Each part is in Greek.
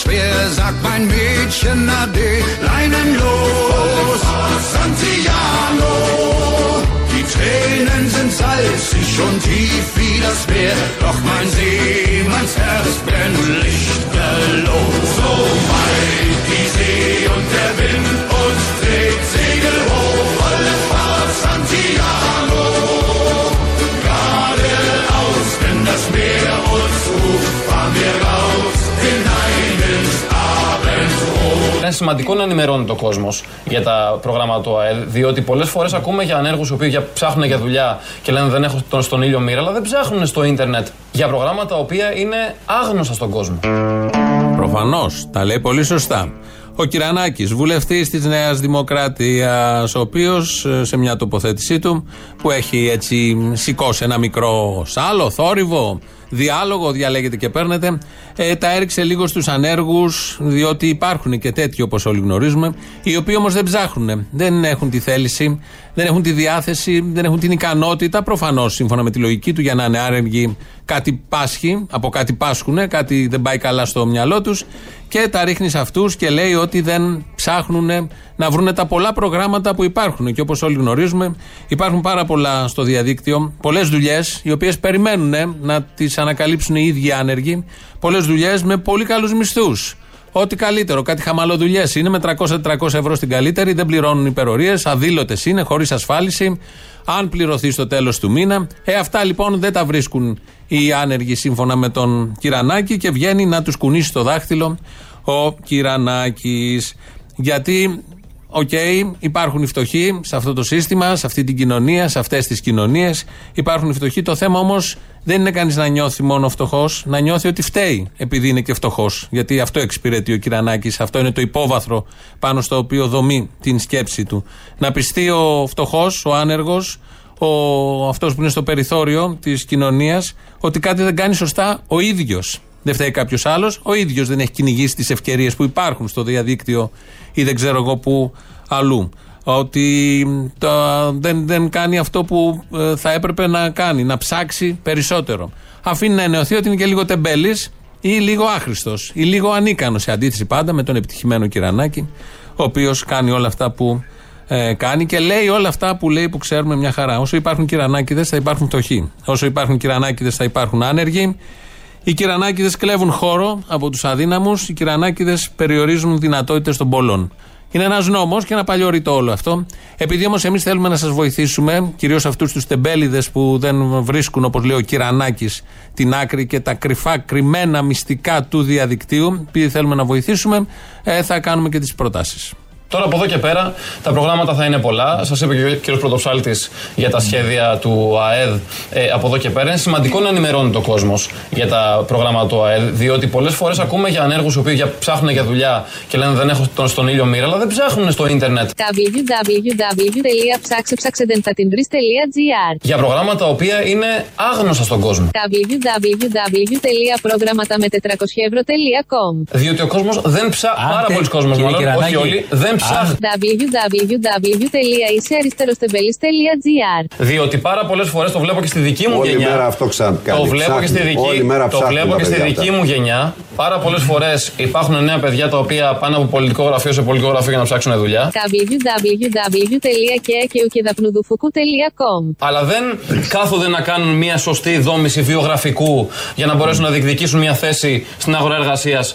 schwer, sagt mein Mädchen Ade, leinenlos. Santiano, die Tränen sind salzig und tief wie das Meer, doch mein Seemannsherz brennt lichterloh. So σημαντικό να ενημερώνει ο κόσμος για τα προγράμματα του ΑΕΔ, διότι πολλές φορές ακούμε για ανέργους οι οποίοι για- ψάχνουν για δουλειά και λένε δεν έχω τον στον ήλιο μοίρα, αλλά δεν ψάχνουν στο ίντερνετ για προγράμματα τα οποία είναι άγνωστα στον κόσμο. Προφανώς. Τα λέει πολύ σωστά. Ο Κυρανάκης, βουλευτής της Νέας Δημοκρατίας, ο οποίος σε μια τοποθέτησή του που έχει έτσι σηκώσει ένα μικρό σάλο, θόρυβο, διάλογο, διαλέγετε και παίρνετε, ε, τα έριξε λίγο στους ανέργους, διότι υπάρχουν και τέτοιοι όπως όλοι γνωρίζουμε, οι οποίοι όμως δεν ψάχνουν, δεν έχουν τη θέληση, δεν έχουν τη διάθεση, δεν έχουν την ικανότητα, προφανώς σύμφωνα με τη λογική του για να είναι άρεργοι, κάτι πάσχει, από κάτι πάσχουν, κάτι δεν πάει καλά στο μυαλό τους και τα ρίχνεις σε αυτούς και λέει ότι δεν ψάχνουν να βρουν τα πολλά προγράμματα που υπάρχουν. Και όπως όλοι γνωρίζουμε, υπάρχουν πάρα πολλά στο διαδίκτυο, πολλές δουλειές, οι οποίες περιμένουν να τις ανακαλύψουν οι ίδιοι άνεργοι, πολλές δουλειές με πολύ καλούς μισθούς. Ό,τι καλύτερο. Κάτι χαμαλοδουλειές είναι με 300-400 ευρώ στην καλύτερη, δεν πληρώνουν υπερορίες, αδήλωτες είναι, χωρίς ασφάλιση. Αν πληρωθεί στο τέλος του μήνα. Ε, αυτά λοιπόν δεν τα βρίσκουν οι άνεργοι σύμφωνα με τον Κυρανάκη και βγαίνει να τους κουνήσει το δάχτυλο ο Κυρανάκης. Γιατί Οκ, υπάρχουν οι φτωχοί σε αυτό το σύστημα, σε αυτή την κοινωνία, σε αυτές τις κοινωνίες. Υπάρχουν οι φτωχοί. Το θέμα όμως δεν είναι κανείς να νιώθει μόνο φτωχός, να νιώθει ότι φταίει επειδή είναι και φτωχός. Γιατί αυτό εξυπηρετεί ο Κυρανάκης, αυτό είναι το υπόβαθρο πάνω στο οποίο δομεί την σκέψη του. Να πιστεί ο φτωχός, ο άνεργος, ο, αυτός που είναι στο περιθώριο της κοινωνίας, ότι κάτι δεν κάνει σωστά ο ίδιος. Δεν φταίει κάποιος άλλος. Ο ίδιος δεν έχει κυνηγήσει τις ευκαιρίες που υπάρχουν στο διαδίκτυο ή δεν ξέρω εγώ που αλλού. Ότι το, δεν, δεν κάνει αυτό που ε, θα έπρεπε να κάνει, να ψάξει περισσότερο. Αφήνει να ενεωθεί ότι είναι και λίγο τεμπέλης ή λίγο άχρηστος ή λίγο ανίκανος σε αντίθεση πάντα με τον επιτυχημένο Κυρανάκη, ο οποίος κάνει όλα αυτά που ε, κάνει και λέει όλα αυτά που λέει που ξέρουμε μια χαρά. Όσο υπάρχουν Κυρανάκηδες θα υπάρχουν φτωχοί. Όσο υπάρχουν Κυρανάκηδες θα υπάρχουν άνεργοι. Οι κυρανάκηδες κλέβουν χώρο από τους αδύναμους, οι κυρανάκηδες περιορίζουν δυνατότητες των πολλών. Είναι ένας νόμος και ένα παλιό ρητό όλο αυτό. Επειδή όμως εμείς θέλουμε να σας βοηθήσουμε, κυρίως αυτούς τους τεμπέληδες που δεν βρίσκουν, όπως λέει ο Κυρανάκης, την άκρη και τα κρυφά, κρυμμένα μυστικά του διαδικτύου, επειδή θέλουμε να βοηθήσουμε, ε, θα κάνουμε και τις προτάσεις. Τώρα από εδώ και πέρα τα προγράμματα θα είναι πολλά. Σας είπε και ο κ. Πρωτοψάλτης για τα σχέδια του ΑΕΔ ε, από εδώ και πέρα. Είναι σημαντικό να ενημερώνει το κόσμος για τα προγράμματα του ΑΕΔ, διότι πολλές φορές ακούμε για ανέργους οι οποίοι για, ψάχνουν για δουλειά και λένε δεν έχω τον στον ήλιο μοίρα, αλλά δεν ψάχνουν στο ίντερνετ www.ψάξεψαξεντεντατιντρις.gr για προγράμματα τα οποία είναι άγνωστα στον κόσμο. www.προγράμματα με 400ευρώ.com Διότι ο κόσμος δεν ψάχνει. Πάρα Άντε, πολλοί κόσμοι, κύριε μάλλον, όχι Κυρανάκη. όλοι, δεν ψάχνουν. www.ισεαριστεροστεμπελής.gr Διότι πάρα πολλές φορές το βλέπω και στη δική μου Όλη γενιά. μέρα αυτό ξα- κάνει. Το βλέπω και στη Ψάχνει. δική, Όλη μέρα το ψάχνουν βλέπω τα και στη παιδιά δική αυτά. μου γενιά. Πάρα πολλές φορές υπάρχουν νέα παιδιά τα οποία πάνε από πολιτικό γραφείο σε πολιτικό γραφείο για να ψάξουν δουλειά. www.κεουκεδαπνουδουφουκού.com Αλλά δεν κάθονται να κάνουν μια σωστή δόμηση βιογραφικού για να μπορέσουν να διεκδικήσουν μια θέση στην αγορά εργασίας.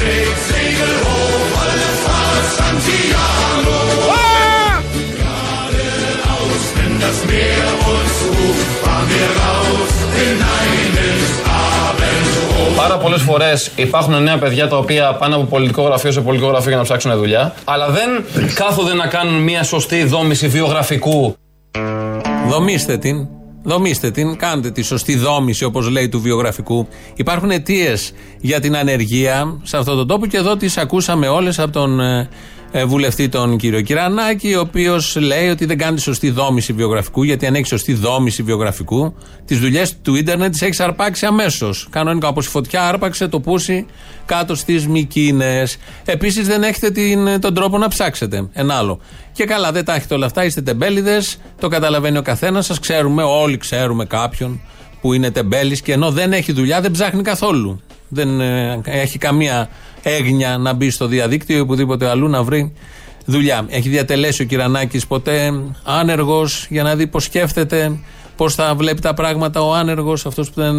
trägt, Segel hoch, alle Fahrt Santiano. Geradeaus, wenn das Meer uns ruft, fahren wir raus, hinein ins Abendrot. Πάρα πολλές φορές υπάρχουν νέα παιδιά τα οποία πάνε από πολιτικό γραφείο σε πολιτικό γραφείο για να ψάξουν δουλειά. Αλλά δεν κάθονται να κάνουν μια σωστή δόμηση βιογραφικού. Δομήστε την. Δομήστε την, κάντε τη σωστή δόμηση, όπως λέει του βιογραφικού. Υπάρχουν αιτίες για την ανεργία σε αυτόν τον τόπο και εδώ τις ακούσαμε όλες από τον ε, ε, βουλευτή τον κύριο Κυρανάκη, ο οποίος λέει ότι δεν κάνει σωστή δόμηση βιογραφικού, γιατί αν έχει σωστή δόμηση βιογραφικού, τις δουλειές του ίντερνετ τις έχεις αρπάξει αμέσως. Κανονικά, όπως η φωτιά άρπαξε το πούσι κάτω στις Μικίνες. Επίσης, δεν έχετε την, τον τρόπο να ψάξετε. Ένα άλλο. Και καλά, δεν τα έχετε όλα αυτά, είστε τεμπέληδες, το καταλαβαίνει ο καθένας σας. Ξέρουμε, όλοι ξέρουμε κάποιον που είναι τεμπέλης και ενώ δεν έχει δουλειά, δεν ψάχνει καθόλου. Δεν ε, έχει καμία έγνοια να μπει στο διαδίκτυο ή οπουδήποτε αλλού να βρει δουλειά. Έχει διατελέσει ο Κυρανάκης ποτέ άνεργος για να δει πώς σκέφτεται, πώς θα βλέπει τα πράγματα ο άνεργος, αυτός που δεν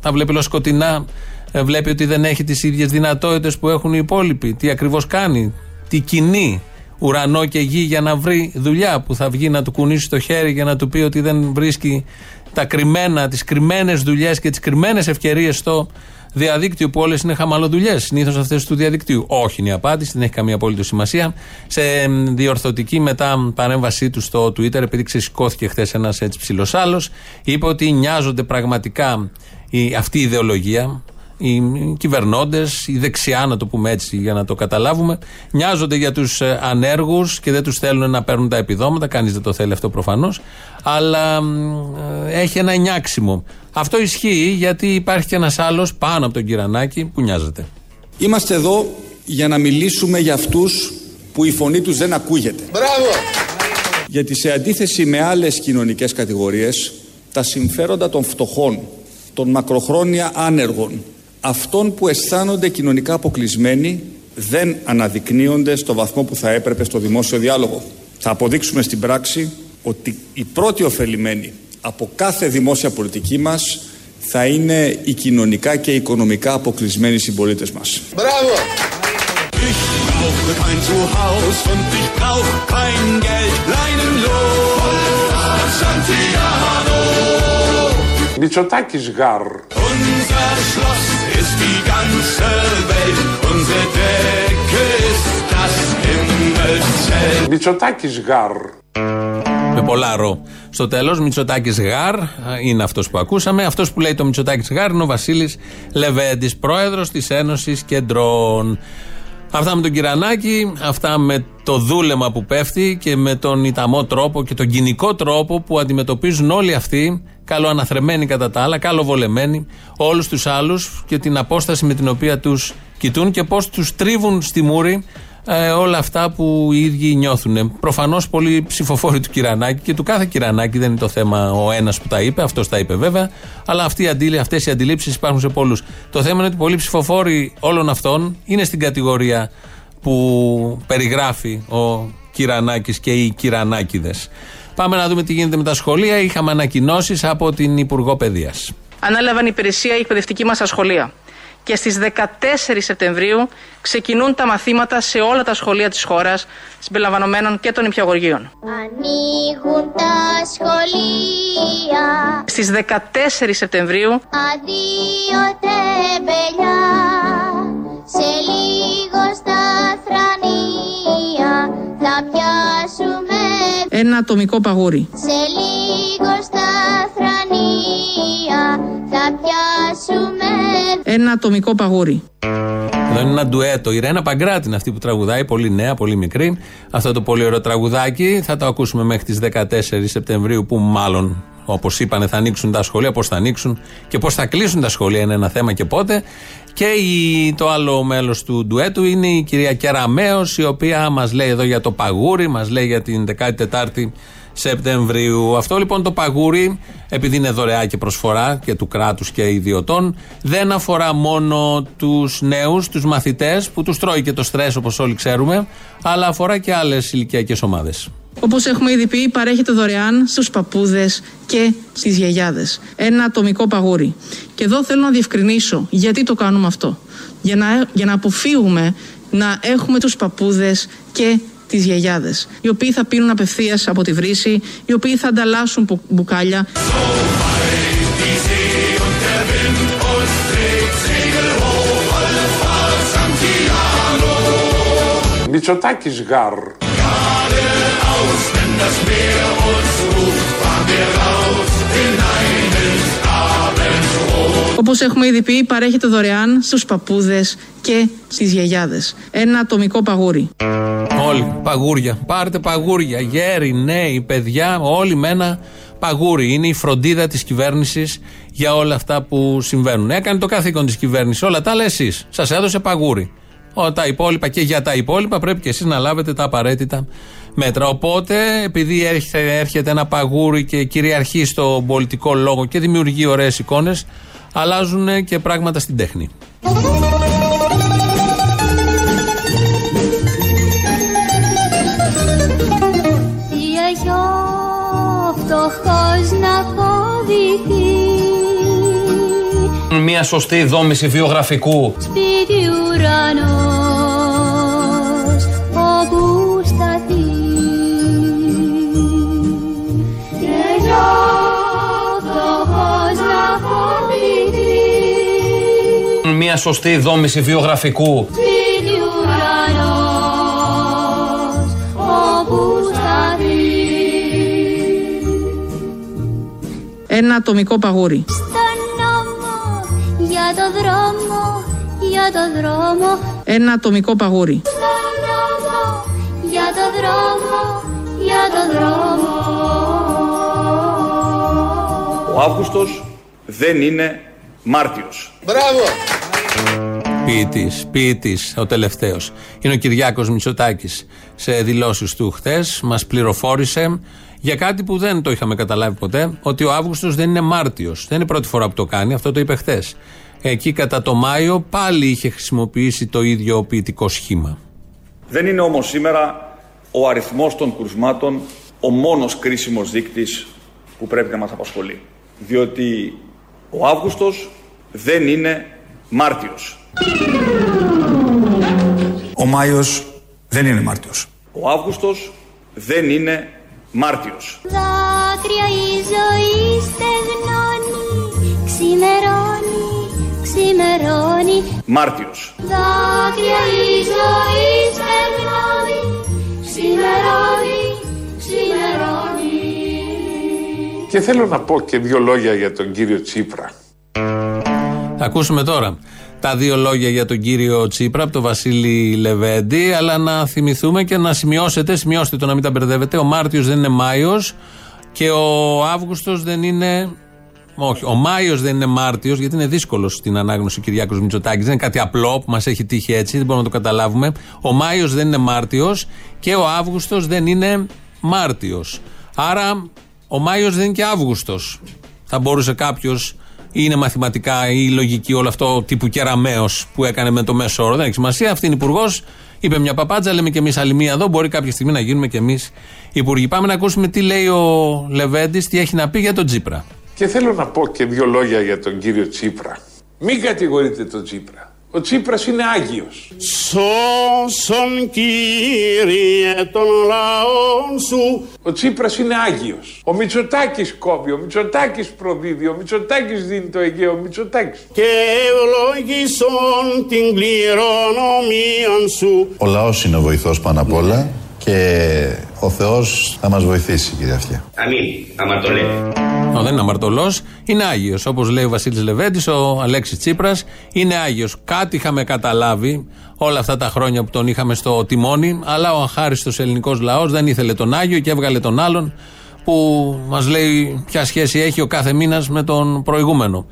τα βλέπει όλο σκοτεινά, ε, βλέπει ότι δεν έχει τις ίδιες δυνατότητες που έχουν οι υπόλοιποι. Τι ακριβώς κάνει, τι κινεί ουρανό και γη για να βρει δουλειά που θα βγει να του κουνήσει το χέρι για να του πει ότι δεν βρίσκει τα κρυμμένα, τις κρυμμένες δουλειές και τις κρυμμένες ευκαιρίες στο διαδίκτυο που όλες είναι χαμαλοδουλειές. Συνήθως αυτές του διαδικτύου. Όχι είναι η απάντηση, δεν έχει καμία απολύτω σημασία. Σε διορθωτική μετά παρέμβασή του στο Twitter, επειδή ξεσηκώθηκε χθες ένας έτσι ψηλός άλλος, είπε ότι νοιάζονται πραγματικά η, αυτή η ιδεολογία, οι κυβερνώντες, η δεξιά, να το πούμε έτσι για να το καταλάβουμε, νοιάζονται για τους ε, ανέργους και δεν τους θέλουν να παίρνουν τα επιδόματα. Κανείς δεν το θέλει αυτό προφανώς. Αλλά ε, έχει ένα νιάξιμο. Αυτό ισχύει γιατί υπάρχει και ένας άλλος πάνω από τον Κυρανάκη που νοιάζεται. Είμαστε εδώ για να μιλήσουμε για αυτούς που η φωνή τους δεν ακούγεται. Μπράβο! Γιατί σε αντίθεση με άλλες κοινωνικές κατηγορίες, τα συμφέροντα των φτωχών, των μακροχρόνια άνεργων, αυτών που αισθάνονται κοινωνικά αποκλεισμένοι δεν αναδεικνύονται στο βαθμό που θα έπρεπε στο δημόσιο διάλογο. Θα αποδείξουμε στην πράξη ότι οι πρώτοι ωφελημένοι από κάθε δημόσια πολιτική μας θα είναι οι κοινωνικά και οικονομικά αποκλεισμένοι συμπολίτες μας. Μπράβο! Μητσοτάκης γαρ. Unser Schloss ist die ganze Welt. Unsere Decke ist das Himmelszelt. Μητσοτάκης γαρ. Με πολλά ρο. Στο τέλος, Μητσοτάκης Γάρ είναι αυτός που ακούσαμε. Αυτός που λέει το Μητσοτάκης Γάρ είναι ο Βασίλης Λεβέντης, πρόεδρος της Ένωσης Κεντρών. Αυτά με τον Κυρανάκη, αυτά με το δούλεμα που πέφτει και με τον ιταμό τρόπο και τον κοινικό τρόπο που αντιμετωπίζουν όλοι αυτοί, καλοαναθρεμένοι κατά τα άλλα, καλοβολεμένοι, όλους τους άλλους και την απόσταση με την οποία τους κοιτούν και πώς τους τρίβουν στη μούρη ε, όλα αυτά που οι ίδιοι νιώθουν. Προφανώς πολλοί ψηφοφόροι του Κυρανάκη και του κάθε Κυρανάκη δεν είναι το θέμα ο ένας που τα είπε, αυτός τα είπε βέβαια, αλλά αυτές οι αντιλήψεις υπάρχουν σε πολλούς. Το θέμα είναι ότι πολλοί ψηφοφόροι όλων αυτών είναι στην κατηγορία που περιγράφει ο Κυρανάκης και οι Κυρανάκηδες. Πάμε να δούμε τι γίνεται με τα σχολεία. Είχαμε ανακοινώσεις από την Υπουργό Παιδείας. Ανέλαβαν υπηρεσία η εκπαιδευτική μας σχολεία και στις 14 Σεπτεμβρίου ξεκινούν τα μαθήματα σε όλα τα σχολεία της χώρας, συμπεριλαμβανομένων και των υπηαγωγείων. Ανοίγουν τα σχολεία Στις 14 Σεπτεμβρίου Αδείο τεμπελιά Σε ένα ατομικό παγούρι. Σε λίγο στα θρανία Θα πιάσουμε Ένα ατομικό παγούρι. Εδώ είναι ένα ντουέτο. Η Ρένα Παγκράτη είναι αυτή που τραγουδάει, πολύ νέα, πολύ μικρή. Αυτό το πολύ ωραίο τραγουδάκι θα το ακούσουμε μέχρι τις 14 Σεπτεμβρίου, που μάλλον, όπως είπανε, θα ανοίξουν τα σχολεία. Πώς θα ανοίξουν και πώς θα κλείσουν τα σχολεία είναι ένα θέμα και πότε. Και η, το άλλο μέλος του ντουέτου είναι η κυρία Κεραμέο, η οποία μας λέει εδώ για το παγούρι, μας λέει για την 14η Σεπτεμβρίου. Αυτό λοιπόν το παγούρι, επειδή είναι δωρεά και προσφορά και του κράτους και ιδιωτών, δεν αφορά μόνο τους νέους, τους μαθητές, που τους τρώει και το στρες όπως όλοι ξέρουμε, αλλά αφορά και άλλες ηλικιακές ομάδες. Όπως έχουμε ήδη πει, παρέχεται δωρεάν στους παππούδες και στις γιαγιάδες. Ένα ατομικό παγούρι. Και εδώ θέλω να διευκρινίσω γιατί το κάνουμε αυτό. Για να, για να αποφύγουμε να έχουμε τους παππούδες και τις γιαγιάδες, οι οποίοι θα πίνουν απευθείας από τη βρύση, οι οποίοι θα ανταλλάσσουν που- μπουκάλια, Die See und der Wind uns trägt Segel hoch, Vollfahrt Santiano. Μητσοτάκης γαρ. Geradeaus, wenn das Meer uns ruft, fahren wir raus Όπως έχουμε ήδη πει, παρέχεται δωρεάν στους παππούδες και στις γιαγιάδες. Ένα ατομικό παγούρι. Όλοι. Παγούρια. Πάρτε παγούρια. Γέροι, νέοι, παιδιά, όλοι με ένα παγούρι. Είναι η φροντίδα της κυβέρνησης για όλα αυτά που συμβαίνουν. Έκανε το καθήκον της κυβέρνησης. Όλα τα άλλα εσείς. Σας έδωσε παγούρι. Όλα τα υπόλοιπα και για τα υπόλοιπα πρέπει και εσείς να λάβετε τα απαραίτητα μέτρα. Οπότε, επειδή έρχεται, έρχεται ένα παγούρι και κυριαρχεί στο πολιτικό λόγο και δημιουργεί ωραίες εικόνες, αλλάζουν και πράγματα στην τέχνη. Τι έχει ο φτωχός να φοβηθεί Μια σωστή δόμηση βιογραφικού Σπίτι ουρανός Μια σωστή δόμηση βιογραφικού Σπίτι ουρανός όπου σταθεί Ένα ατομικό παγούρι. Στον νόμο για το δρόμο, για το δρόμο Ένα ατομικό παγούρι. Στον νόμο για το δρόμο, για το δρόμο Ο Αύγουστος δεν είναι Μάρτιος. Ποιητή, ποιητή, ο τελευταίος. Είναι ο Κυριάκος Μητσοτάκης. Σε δηλώσεις του χτε μας πληροφόρησε για κάτι που δεν το είχαμε καταλάβει ποτέ, ότι ο Αύγουστος δεν είναι Μάρτιος. Δεν είναι η πρώτη φορά που το κάνει, αυτό το είπε χτε. Εκεί κατά το Μάιο πάλι είχε χρησιμοποιήσει το ίδιο ποιητικό σχήμα. Δεν είναι όμως σήμερα ο αριθμός των κρουσμάτων ο μόνος κρίσιμος δείκτης που πρέπει να μας απασχολεί. Διότι ο Αύγουστος δεν είναι Μάρτιος. Ο Μάιος δεν είναι Μάρτιος. Ο Αύγουστος δεν είναι Μάρτιος. Δάκρυα η ζωή στεγνώνει Ξημερώνει, ξημερώνει Μάρτιος. Δάκρυα η ζωή στεγνώνει Ξημερώνει, ξημερώνει Και θέλω να πω και δύο λόγια για τον κύριο Τσίπρα. Θα ακούσουμε τώρα τα δύο λόγια για τον κύριο Τσίπρα από τον Βασίλη Λεβέντη, αλλά να θυμηθούμε και να σημειώσετε, σημειώστε το να μην τα μπερδεύετε. Ο Μάρτιος δεν είναι Μάιος και ο Αύγουστος δεν είναι. Όχι, ο Μάιος δεν είναι Μάρτιος, γιατί είναι δύσκολος στην ανάγνωση ο Κυριάκος Μητσοτάκης. Δεν είναι κάτι απλό που μας έχει τύχει έτσι, δεν μπορούμε να το καταλάβουμε. Ο Μάιος δεν είναι Μάρτιος και ο Αύγουστος δεν είναι Μάρτιος. Άρα ο Μάιος δεν είναι και Αύγουστος. Θα μπορούσε κάποιος είναι μαθηματικά ή λογική όλο αυτό τύπου κεραμαίο που έκανε με το μέσο όρο. Δεν έχει σημασία. Αυτή είναι υπουργός. Είπε μια παπάντζα, λέμε και εμείς άλλη μία εδώ. Μπορεί κάποια στιγμή να γίνουμε και εμείς υπουργοί. Πάμε να ακούσουμε τι λέει ο Λεβέντης, τι έχει να πει για τον Τσίπρα. Και θέλω να πω και δύο λόγια για τον κύριο Τσίπρα. Μην κατηγορείτε τον Τσίπρα. Ο Τσίπρας είναι Άγιος. Σώσον Κύριε των λαών σου Ο Τσίπρας είναι Άγιος. Ο Μητσοτάκης κόβει, ο Μητσοτάκης προδίδει, ο Μητσοτάκης δίνει το Αιγαίο, ο Μητσοτάκης. και ευλόγησον την κληρονομία σου. Ο λαός είναι ο βοηθός πάνω απ' όλα και ο Θεός θα μας βοηθήσει κύριε Αυτιά. Αμήν, άμα το λέτε. Ο, δεν είναι αμαρτωλός, είναι Άγιος. Όπως λέει ο Βασίλης Λεβέντης, ο Αλέξης Τσίπρας είναι Άγιος. Κάτι είχαμε καταλάβει όλα αυτά τα χρόνια που τον είχαμε στο τιμόνι, αλλά ο αχάριστος ελληνικός λαός δεν ήθελε τον Άγιο και έβγαλε τον άλλον που μας λέει ποια σχέση έχει ο κάθε μήνας με τον προηγούμενο.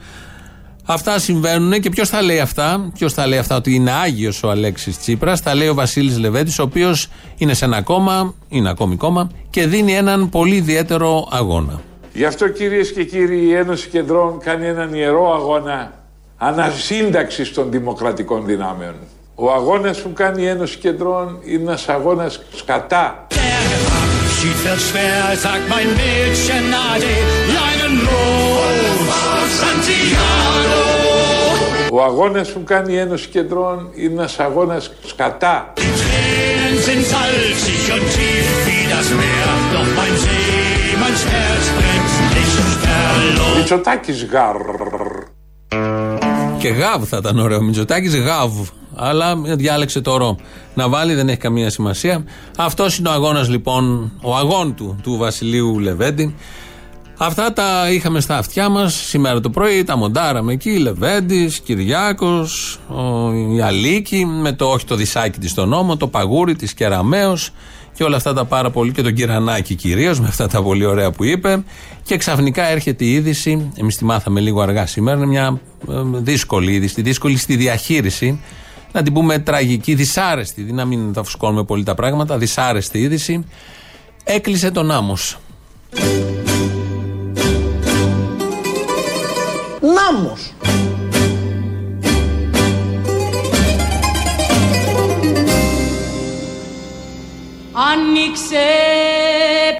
Αυτά συμβαίνουν και ποιος θα λέει αυτά, ποιος θα λέει αυτά; Ότι είναι Άγιος ο Αλέξης Τσίπρας, θα λέει ο Βασίλης Λεβέντης, ο οποίος είναι σε ένα κόμμα, είναι ακόμη κόμμα και δίνει έναν πολύ ιδιαίτερο αγώνα. Γι' αυτό κυρίες και κύριοι η Ένωση Κεντρών κάνει έναν ιερό αγώνα ανασύνταξης των δημοκρατικών δυνάμεων. Ο αγώνας που κάνει η Ένωση Κεντρών είναι ένας αγώνας κατά Schied Ο αγώνας που κάνει η Ένωση Κεντρών είναι ένας αγώνας κατά. Die Tränen sind salzig und tief wie das Meer, doch mein Seemanns Herz brennt nicht verloren. Μητσοτάκης γαρ. Και γαβ θα ήταν ωραίο. Μητσοτάκης γαβ. Αλλά διάλεξε το ρο. Να βάλει δεν έχει καμία σημασία. Αυτός είναι ο αγώνας λοιπόν, ο αγών του, του Βασιλείου Λεβέντη. Αυτά τα είχαμε στα αυτιά μας σήμερα το πρωί. Τα μοντάραμε εκεί. Λεβέντης, Κυριάκος, η Αλίκη, με το όχι το δισάκι της στον νόμο, το παγούρι της Κεραμαίο και όλα αυτά τα πάρα πολύ. Και τον Κυρανάκη κυρίως, με αυτά τα πολύ ωραία που είπε. Και ξαφνικά έρχεται η είδηση. Εμείς τη μάθαμε λίγο αργά σήμερα. Είναι μια ε, δύσκολη είδηση, δύσκολη στη διαχείριση. Να την πούμε τραγική, δυσάρεστη. Να μην τα φουσκώνουμε πολύ τα πράγματα. Δυσάρεστη είδηση. Έκλεισε τον άμμος. Νάμος. Άνοιξε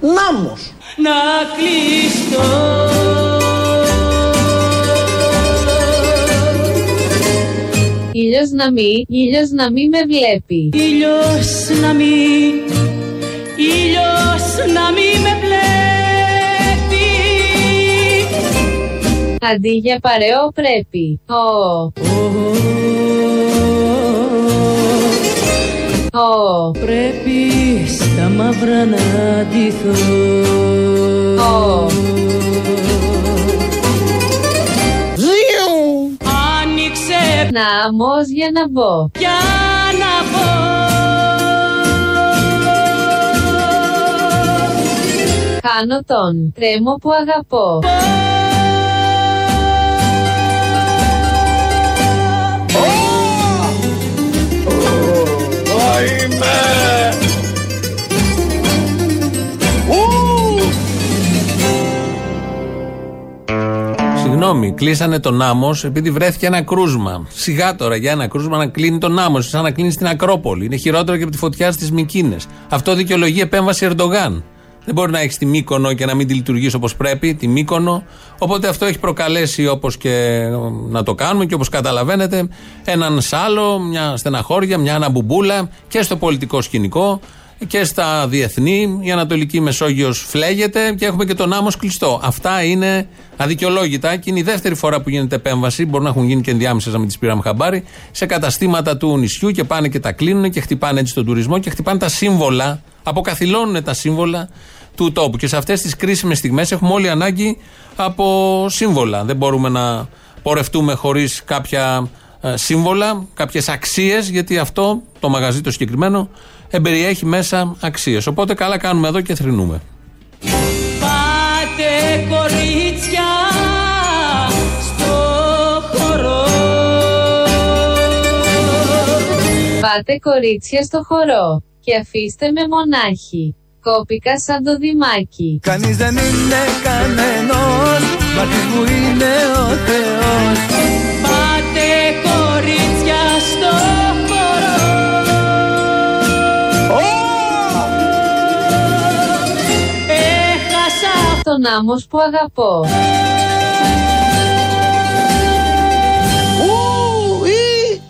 Νάμος. να κλειστώ Ήλιος να μη, ήλιος να μη με βλέπει. Ήλιος να μη, ήλιος να μη με βλέπει Αντί για παρεό πρέπει. Ω. Ω. Πρέπει στα μαύρα να ντυθώ Ω. Άνοιξε Να αμός για να μπω. για να μπω Χάνω τον τρέμο που αγαπώ. Συγγνώμη, κλείσανε τον άμμος επειδή βρέθηκε ένα κρούσμα. Σιγά τώρα για ένα κρούσμα να κλείνει τον άμμος, σαν να κλείνει στην Ακρόπολη. Είναι χειρότερο και από τη φωτιά στις Μικίνες. Αυτό δικαιολογεί επέμβαση Ερντογάν. Δεν μπορεί να έχεις τη Μύκονο και να μην τη λειτουργήσει όπως πρέπει, τη Μύκονο. Οπότε αυτό έχει προκαλέσει όπως και ε, να το κάνουμε και όπως καταλαβαίνετε, έναν σάλο, μια στεναχώρια, μια αναμπουμπούλα και στο πολιτικό σκηνικό και στα διεθνή. Η Ανατολική Μεσόγειος φλέγεται και έχουμε και τον άμμος κλειστό. Αυτά είναι αδικαιολόγητα και είναι η δεύτερη φορά που γίνεται επέμβαση. Μπορεί να έχουν γίνει και ενδιάμεσες να μην τις πήραμε χαμπάρι. Σε καταστήματα του νησιού και πάνε και τα κλείνουν και χτυπάνε έτσι τον τουρισμό και χτυπάνε τα σύμβολα. Αποκαθιλώνουν τα σύμβολα του τόπου. Και σε αυτές τις κρίσιμες στιγμές έχουμε όλοι ανάγκη από σύμβολα. Δεν μπορούμε να πορευτούμε χωρίς κάποια ε, σύμβολα, κάποιες αξίες, γιατί αυτό το μαγαζί το συγκεκριμένο εμπεριέχει μέσα αξίες. Οπότε καλά κάνουμε εδώ και θρυνούμε. Πάτε κορίτσια στο χορό Πάτε κορίτσια στο χορό και αφήστε με μονάχη. Κόπηκα σαν το δημάκι. Κανείς δεν είναι κανένας Μάρτης μου είναι ο Θεός Πάτε κορίτσια στο χορό Έχασα Τον άμμος που αγαπώ. Ου, ή.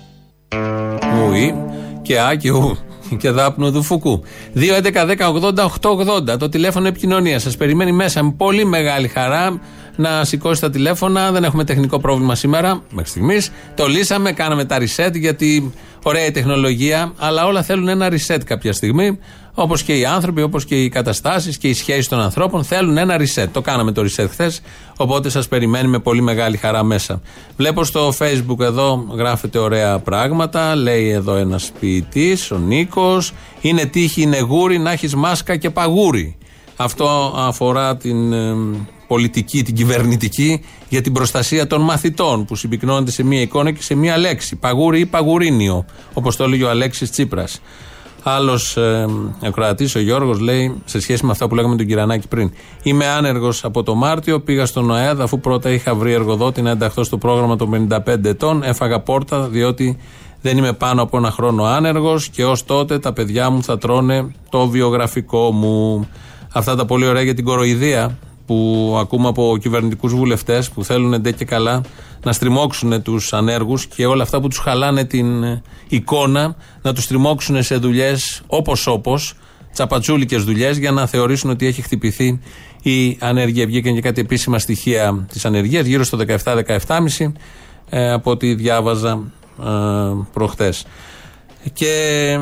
Ουι και Α και Ου. Και δάπνο του Φουκού. 2.11.10.80.880 το τηλέφωνο επικοινωνία. Σας περιμένει μέσα με πολύ μεγάλη χαρά να σηκώσει τα τηλέφωνα. Δεν έχουμε τεχνικό πρόβλημα σήμερα, μέχρι στιγμής. Το λύσαμε, κάναμε τα reset γιατί ωραία η τεχνολογία, αλλά όλα θέλουν ένα reset κάποια στιγμή. Όπως και οι άνθρωποι, όπως και οι καταστάσεις και οι σχέσεις των ανθρώπων θέλουν ένα reset. Το κάναμε το reset χθες, οπότε σας περιμένει με πολύ μεγάλη χαρά μέσα. Βλέπω στο facebook εδώ γράφεται ωραία πράγματα. Λέει εδώ ένας ποιητής, ο Νίκος. Είναι τύχη, είναι γούρι να έχεις μάσκα και παγούρι. Αυτό αφορά την ε, πολιτική, την κυβερνητική για την προστασία των μαθητών που συμπυκνώνεται σε μία εικόνα και σε μία λέξη. Παγούρι ή παγουρίνιο, όπως το έλεγε ο Αλέξης Τσίπρας. Άλλος ε, ακροατής, ο Γιώργος, λέει σε σχέση με αυτά που λέγαμε τον Κυρανάκη πριν. Είμαι άνεργος από το Μάρτιο, πήγα στον ΟΕΔ αφού πρώτα είχα βρει εργοδότη να ενταχθώ στο πρόγραμμα των 55 ετών. Έφαγα πόρτα διότι δεν είμαι πάνω από ένα χρόνο άνεργος και ως τότε τα παιδιά μου θα τρώνε το βιογραφικό μου. Αυτά τα πολύ ωραία για την κοροϊδία που ακούμε από κυβερνητικούς βουλευτές που θέλουν ντε και καλά να στριμώξουν τους ανέργους και όλα αυτά που τους χαλάνε την ε, εικόνα να τους στριμώξουν σε δουλειές όπως όπως, τσαπατσούλικες δουλειές, για να θεωρήσουν ότι έχει χτυπηθεί η ανεργία. Βγήκαν και κάτι επίσημα στοιχεία της ανεργίας, γύρω στο 17-17,5 ε, από ό,τι διάβαζα ε, προχθές. Και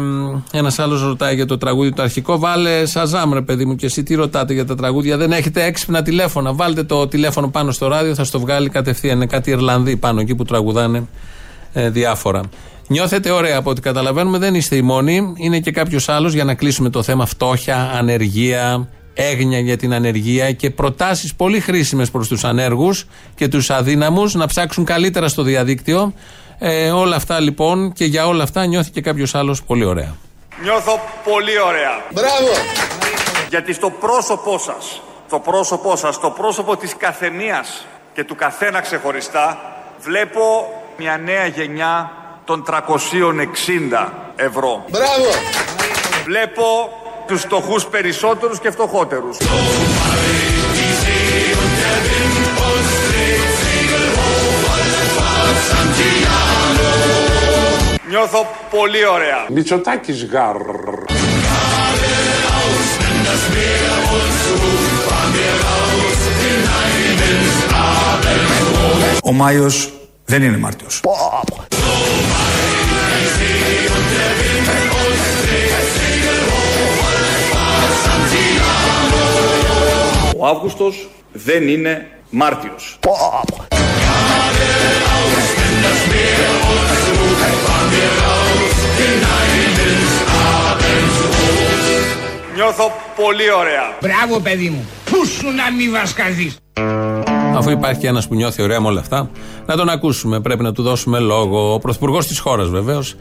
ένας άλλος ρωτάει για το τραγούδι το αρχικό. Βάλε Σαζάμ, ρε παιδί μου, και εσύ τι ρωτάτε για τα τραγούδια. Δεν έχετε έξυπνα τηλέφωνα. Βάλτε το τηλέφωνο πάνω στο ράδιο, θα στο βγάλει κατευθείαν. Είναι κάτι Ιρλανδοί πάνω εκεί που τραγουδάνε ε, διάφορα. Νιώθετε ωραία από ό,τι καταλαβαίνουμε, δεν είστε οι μόνοι. Είναι και κάποιος άλλος για να κλείσουμε το θέμα φτώχεια, ανεργία, έγνοια για την ανεργία και προτάσεις πολύ χρήσιμες προς τους ανέργους και τους αδύναμους να ψάξουν καλύτερα στο διαδίκτυο. Ε, όλα αυτά λοιπόν και για όλα αυτά νιώθει και κάποιος άλλος πολύ ωραία. Νιώθω πολύ ωραία. Μπράβο! Γιατί στο πρόσωπό σας, το πρόσωπό σας, το πρόσωπο της καθεμίας και του καθένα ξεχωριστά, βλέπω μια νέα γενιά των 360 ευρώ. Μπράβο! Βλέπω τους φτωχούς περισσότερους και φτωχότερους. Νιώθω πολύ ωραία. Μητσοτάκης γαρ. Ο Μάιος δεν είναι Μάρτιος. Ο Αύγουστος δεν είναι Μάρτιος. Νιώθω πολύ ωραία. Μπράβο παιδί μου. Πού σου να μη βασκαθείς. Αφού υπάρχει ένας που νιώθει ωραία με όλα αυτά, να τον ακούσουμε. Πρέπει να του δώσουμε λόγο. Ο πρωθυπουργός της χώρας βεβαίως.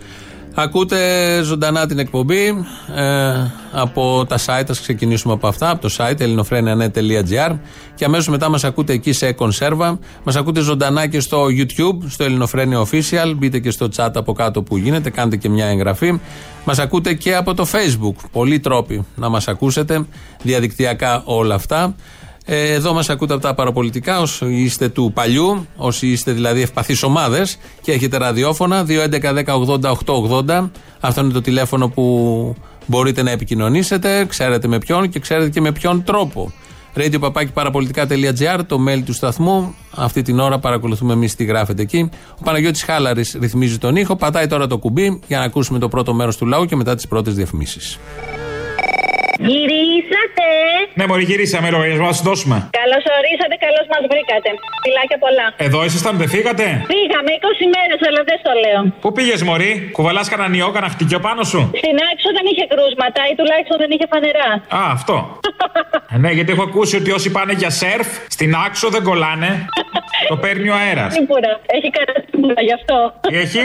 Ακούτε ζωντανά την εκπομπή ε, από τα site, ας ξεκινήσουμε από αυτά, από το site ελληνοφρένια.net.gr και αμέσως μετά μας ακούτε εκεί σε κονσέρβα, μας ακούτε ζωντανά και στο YouTube, στο Ελληνοφρένια Official, μπείτε και στο chat από κάτω που γίνεται, κάντε και μια εγγραφή. Μας ακούτε και από το Facebook, πολλοί τρόποι να μας ακούσετε, διαδικτυακά όλα αυτά. Ε, Εδώ μας ακούτε από τα παραπολιτικά, όσοι είστε του παλιού, όσοι είστε δηλαδή ευπαθείς ομάδες και έχετε ραδιόφωνα, 2.11.10.80.880. Αυτό είναι το τηλέφωνο που μπορείτε να επικοινωνήσετε. Ξέρετε με ποιον και ξέρετε και με ποιον τρόπο. radio.parapolitica.gr, το mail του σταθμού. Αυτή την ώρα παρακολουθούμε εμείς τι γράφετε εκεί. Ο Παναγιώτης Χάλαρης ρυθμίζει τον ήχο. Πατάει τώρα το κουμπί για να ακούσουμε το πρώτο μέρος του λαού και μετά τις πρώτες διαφημίσεις. Γυρίσατε! Ναι, Μωρή, γυρίσαμε λογαριασμό, να σου δώσουμε. Καλώς ορίσατε, καλώς μας βρήκατε. Φιλάκια πολλά. Εδώ ήσασταν, δεν φύγατε; Φύγαμε 20 μέρες, αλλά δεν στο λέω. Πού πήγες, Μωρή, κουβαλάς κανένα ιό, κανένα χτυκιό πάνω σου; Στην άξο δεν είχε κρούσματα ή τουλάχιστον δεν είχε φανερά. Α, αυτό. Ε, ναι, γιατί έχω ακούσει ότι όσοι πάνε για σερφ, στην άξο δεν κολλάνε. το παίρνει ο αέρας. Τσίπουρα. Έχει καλά τσίπουρα γι' αυτό. Έχει;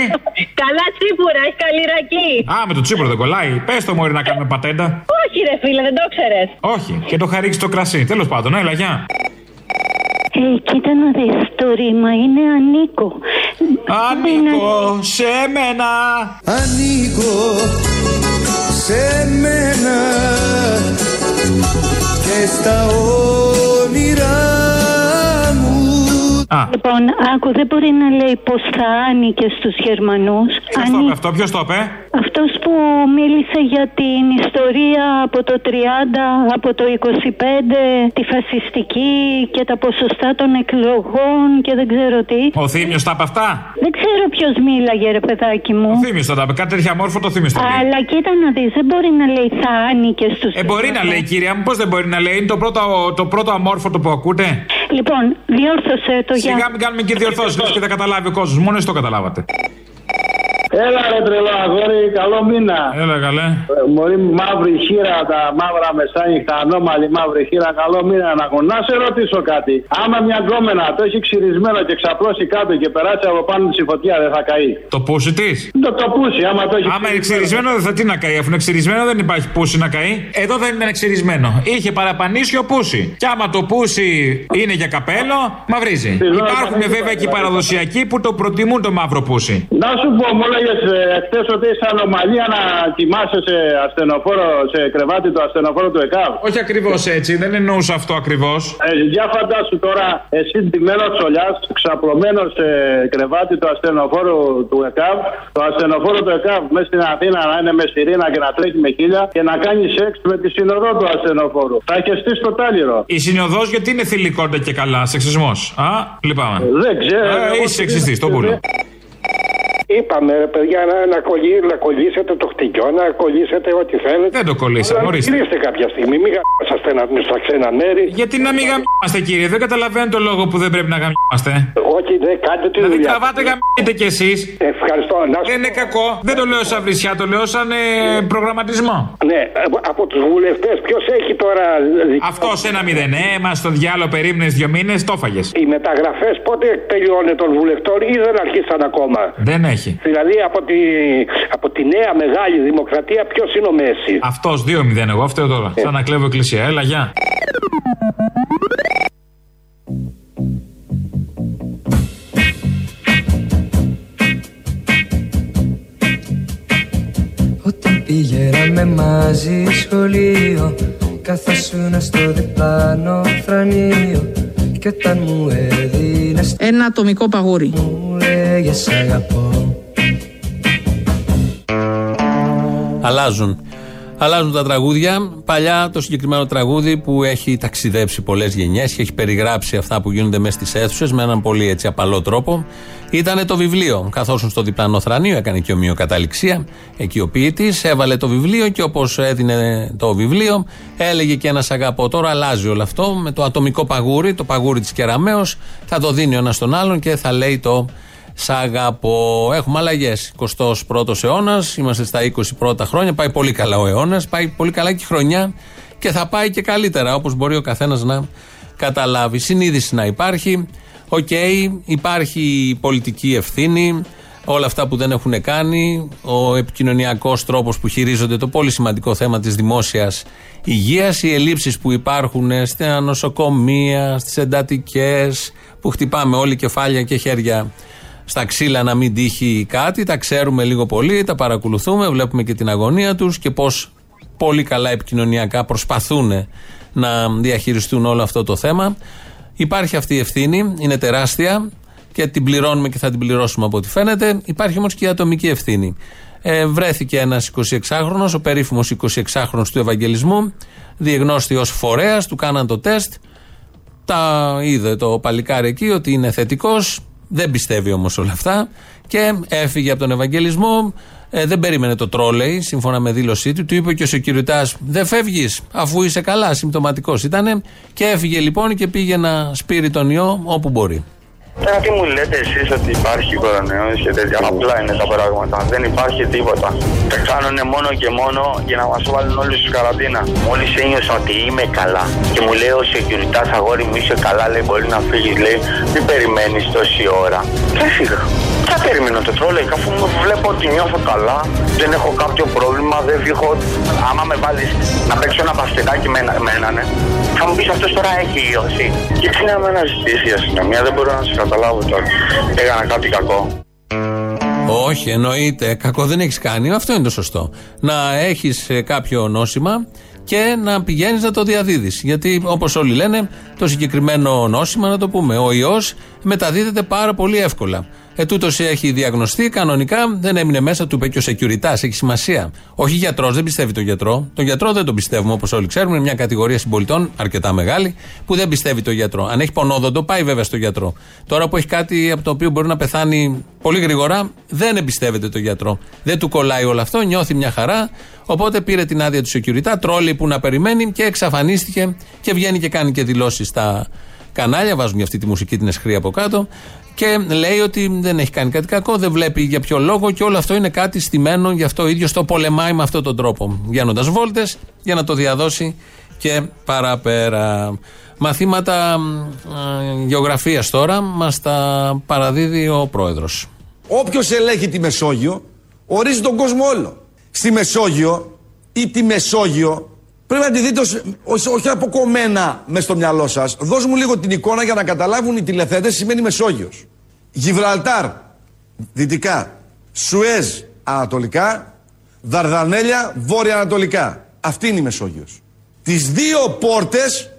καλά τσίπουρα, έχει καλή ρακή. Α, με το τσίπουρο δεν κολλάει. Πες το, Μωρή, να κάνουμε πατέντα. Όχι, ρε φίλε, δεν το ξέρες. Όχι, και το χαρίξει το κρασί. Τέλος πάντων, έλα, γεια. Ε, κοίτα να δεις, το ρήμα είναι ανήκω. Ανήκω σε μένα. Ανήκω σε μένα και στα όνειρά μου Λοιπόν, άκου, δεν μπορεί να λέει πως θα άνοικε στους Γερμανούς. Ποιος το είπε αυτό, ποιος το είπε; Αυτός που μίλησε για την ιστορία από το 30, από το 25, τη φασιστική και τα ποσοστά των εκλογών και δεν ξέρω τι. Ο Θήμιος τα είπε αυτά; Δεν ξέρω ποιος μίλαγε, ρε παιδάκι μου. Ο Θήμιος τα είπε. Κάτι τέτοια μόρφο το Θήμιος τα είπε. Αλλά κοίτα να δεις, δεν μπορεί να λέει θα άνοικε στους. Ε, μπορεί να λέει, κυρία μου, πώς δεν μπορεί να λέει. Είναι το πρώτο, το πρώτο αμόρφωτο που ακούτε. Λοιπόν, διόρθωσε το για. Σιγά μην κάνουμε και διορθώσεις και δεν καταλάβει ο κόσμος. Μόνο εσεί το καταλάβατε. Έλα ρε τρελό αγόρι, καλό μήνα. Έλα καλέ. Ε, Μωρή μαύρη χείρα, τα μαύρα μεσάνυχτα, ανώμαλη μαύρη χείρα, καλό μήνα να έχω. Να σε ρωτήσω κάτι. Άμα μια γκόμενα το έχει ξυρισμένο και ξαπλώσει κάτω και περάσει από πάνω τη η φωτιά, δεν θα καεί. Το πούσι της; Το, το πούσι, άμα το έχει. Άμα είναι ξυρισμένο δεν θα τι να καεί. Αφού είναι ξυρισμένο δεν υπάρχει πούσι να καεί. Εδώ δεν είναι ξυρισμένο. Είχε παραπανίσιο πούσι. Και άμα το πούσι είναι για καπέλο, μαυρίζει. Υπάρχουν βέβαια και οι παραδοσιακοί που το προτιμούν το μαύρο πούσι. Να σου πω, μου έλεγε χτε ότι είσαι ανομαλία να κοιμάσαι σε ασθενοφόρο, σε κρεβάτι του ασθενοφόρου του ΕΚΑΒ. Όχι ακριβώς έτσι, δεν εννοούσα αυτό ακριβώς. Ε, για φαντάσου τώρα, εσύ ντυμένος τσολιά, ξαπλωμένος σε κρεβάτι του ασθενοφόρου του ΕΚΑΒ, το ασθενοφόρο του ΕΚΑΒ μέσα στην Αθήνα να είναι με σιρήνα και να τρέχει με χίλια και να κάνει σεξ με τη συνοδό του ασθενοφόρου. Θα έχεις στήσει το τάλιρο. Η συνοδός γιατί είναι θηλυκόντα και καλά, σεξισμός. Α, λυπάμαι. Δεν ξέρω. Ε, είσαι σεξιστής, το πουλο. Είπαμε ρε παιδιά να, να, κολλή, να κολλήσετε το χτυκιό, να κολλήσετε ό,τι θέλετε. Δεν το κολλήσαμε, Αλλά ορίστε. Γυρίστε κάποια στιγμή, μην γαμιάστε να στα ξένα μέρη. Γιατί να μην γαμιάστε, κύριε, δεν καταλαβαίνω το λόγο που δεν πρέπει να γαμιάστε. Όχι, δεν κάντε τη Δηλαδή δουλειά. τραβάτε γαμιάτε κι εσείς. Ευχαριστώ. Να σου Δεν είναι κακό. Δεν το λέω σαν βρισιά, το λέω σαν ε, προγραμματισμό. Ναι, από τους βουλευτές, ποιος έχει τώρα. Αυτός ένα μηδενέ, μας στο διάλογο περίμενες δύο μήνες, το φάγε. Οι μεταγραφές πότε τελειώνει των βουλευτών ή δεν αρχίσαν ακόμα; Δεν έχει. Δηλαδή από τη, από τη νέα μεγάλη δημοκρατία ποιος είναι ο Μέση; Αυτός 2-0, εγώ φταίω τώρα. Σαν να κλέβω εκκλησία. Έλα, γεια. Όταν πήγαμε μαζί σχολείο Καθόσουνα στο διπλάνο θρανείο Κι όταν μου έδινες Ένα ατομικό παγούρι. Μου λέγες αγαπώ Αλλάζουν. Αλλάζουν τα τραγούδια. Παλιά το συγκεκριμένο τραγούδι που έχει ταξιδέψει πολλές γενιές και έχει περιγράψει αυτά που γίνονται μέσα στις αίθουσες με έναν πολύ έτσι απαλό τρόπο. Ήταν το βιβλίο. Καθόσουν στο διπλανό θρανείο, έκανε και ομοιοκαταληξία. Εκεί ο ποιητής έβαλε το βιβλίο και όπως έδινε το βιβλίο, έλεγε και ένας αγαπώ. Τώρα αλλάζει όλο αυτό με το ατομικό παγούρι, το παγούρι της Κεραμαίο. Θα το δίνει ο ένας τον άλλον και θα λέει το Σ' αγαπώ. Έχουμε αλλαγές. 21ο αιώνας, είμαστε στα 20 πρώτα χρόνια. Πάει πολύ καλά ο αιώνας, πάει πολύ καλά και η χρονιά και θα πάει και καλύτερα όπως μπορεί ο καθένας να καταλάβει. Συνείδηση να υπάρχει. Οκ, υπάρχει η πολιτική ευθύνη. Όλα αυτά που δεν έχουν κάνει. Ο επικοινωνιακός τρόπος που χειρίζονται το πολύ σημαντικό θέμα της δημόσιας υγείας. Οι ελλείψεις που υπάρχουν στα νοσοκομεία, στις εντατικές, που χτυπάμε όλοι κεφάλια και χέρια στα ξύλα να μην τύχει κάτι. Τα ξέρουμε λίγο πολύ, τα παρακολουθούμε, βλέπουμε και την αγωνία τους και πώς πολύ καλά επικοινωνιακά προσπαθούν να διαχειριστούν όλο αυτό το θέμα. Υπάρχει αυτή η ευθύνη, είναι τεράστια και την πληρώνουμε και θα την πληρώσουμε από ό,τι φαίνεται. Υπάρχει όμως και η ατομική ευθύνη. Ε, βρέθηκε ένας 26χρονος, ο περίφημος 26χρονος του Ευαγγελισμού, διεγνώστη ως φορέας, του κάναν το τεστ, τα είδε το παλικάρι εκεί ότι είναι θετικός, δεν πιστεύει όμως όλα αυτά και έφυγε από τον Ευαγγελισμό. Ε, δεν περίμενε το τρόλεϊ, σύμφωνα με δήλωσή του. Του είπε και ο security, Δεν φεύγεις, αφού είσαι καλά, συμπτωματικός ήταν. Και έφυγε λοιπόν και πήγε να σπείρει τον ιό όπου μπορεί. Τώρα τι μου λέτε εσείς ότι υπάρχει κορονοϊός και τέτοια. Απλά είναι τα πράγματα. Δεν υπάρχει τίποτα. Τα κάνουν μόνο και μόνο για να μας βάλουν όλους στους καραντίνα. Μόλις ένιωσα ότι είμαι καλά και μου λέει ο security αγόρι μου είσαι καλά λέει μπορεί να φύγεις λέει μην περιμένεις τόση ώρα. Και έφυγα. Θα περιμένω το τρόλεϊ αφού μου βλέπω ότι νιώθω καλά, δεν έχω κάποιο πρόβλημα, δεν βήχω. Άμα με βάλεις να παίξω ένα παστετάκι με, ένα- με έναν, ε, θα μου πεις αυτός τώρα έχει ιώσει. Και τι να με αναζητήσει η αστυνομία, δεν μπορώ να σε καταλάβω τώρα. Έκανα κάτι κακό. Όχι, εννοείται. Κακό δεν έχεις κάνει. Αυτό είναι το σωστό. Να έχεις κάποιο νόσημα και να πηγαίνεις να το διαδίδεις. Γιατί όπως όλοι λένε, το συγκεκριμένο νόσημα, να το πούμε, ο ιός μεταδίδεται πάρα πολύ εύκολα. Ετούτο έχει διαγνωστεί κανονικά, δεν έμεινε μέσα, του είπε και ο security, έχει σημασία. Όχι γιατρός, δεν πιστεύει τον γιατρό. Τον γιατρό δεν τον πιστεύουμε όπως όλοι ξέρουμε. Είναι μια κατηγορία συμπολιτών αρκετά μεγάλη που δεν πιστεύει τον γιατρό. Αν έχει πονόδοντο, πάει βέβαια στον γιατρό. Τώρα που έχει κάτι από το οποίο μπορεί να πεθάνει πολύ γρήγορα, δεν εμπιστεύεται τον γιατρό. Δεν του κολλάει όλο αυτό, νιώθει μια χαρά. Οπότε πήρε την άδεια του security, τρόλι που να περιμένει και εξαφανίστηκε και βγαίνει και κάνει και δηλώσεις στα κανάλια. Βάζουν για αυτή τη μουσική την εσχρή από κάτω. Και λέει ότι δεν έχει κάνει κάτι κακό, δεν βλέπει για ποιο λόγο και όλο αυτό είναι κάτι στημένο, γι' αυτό ο ίδιος το πολεμάει με αυτόν τον τρόπο. Βγαίνοντας βόλτες για να το διαδώσει και παραπέρα. Μαθήματα γεωγραφίας τώρα μας τα παραδίδει ο πρόεδρος. Όποιος ελέγχει τη Μεσόγειο, ορίζει τον κόσμο όλο. Στη Μεσόγειο ή τη Μεσόγειο πρέπει να τη δείτε ως, ως- όχι αποκομμένα μες στο μυαλό σας. Δώσ' μου λίγο την εικόνα για να καταλάβουν οι τηλεθέτες σημαίνει Μεσόγειος. Γιβραλτάρ, δυτικά. Σουέζ, ανατολικά. Δαρδανέλια, βόρεια-ανατολικά. Αυτή είναι η Μεσόγειος. Τις δύο πόρτες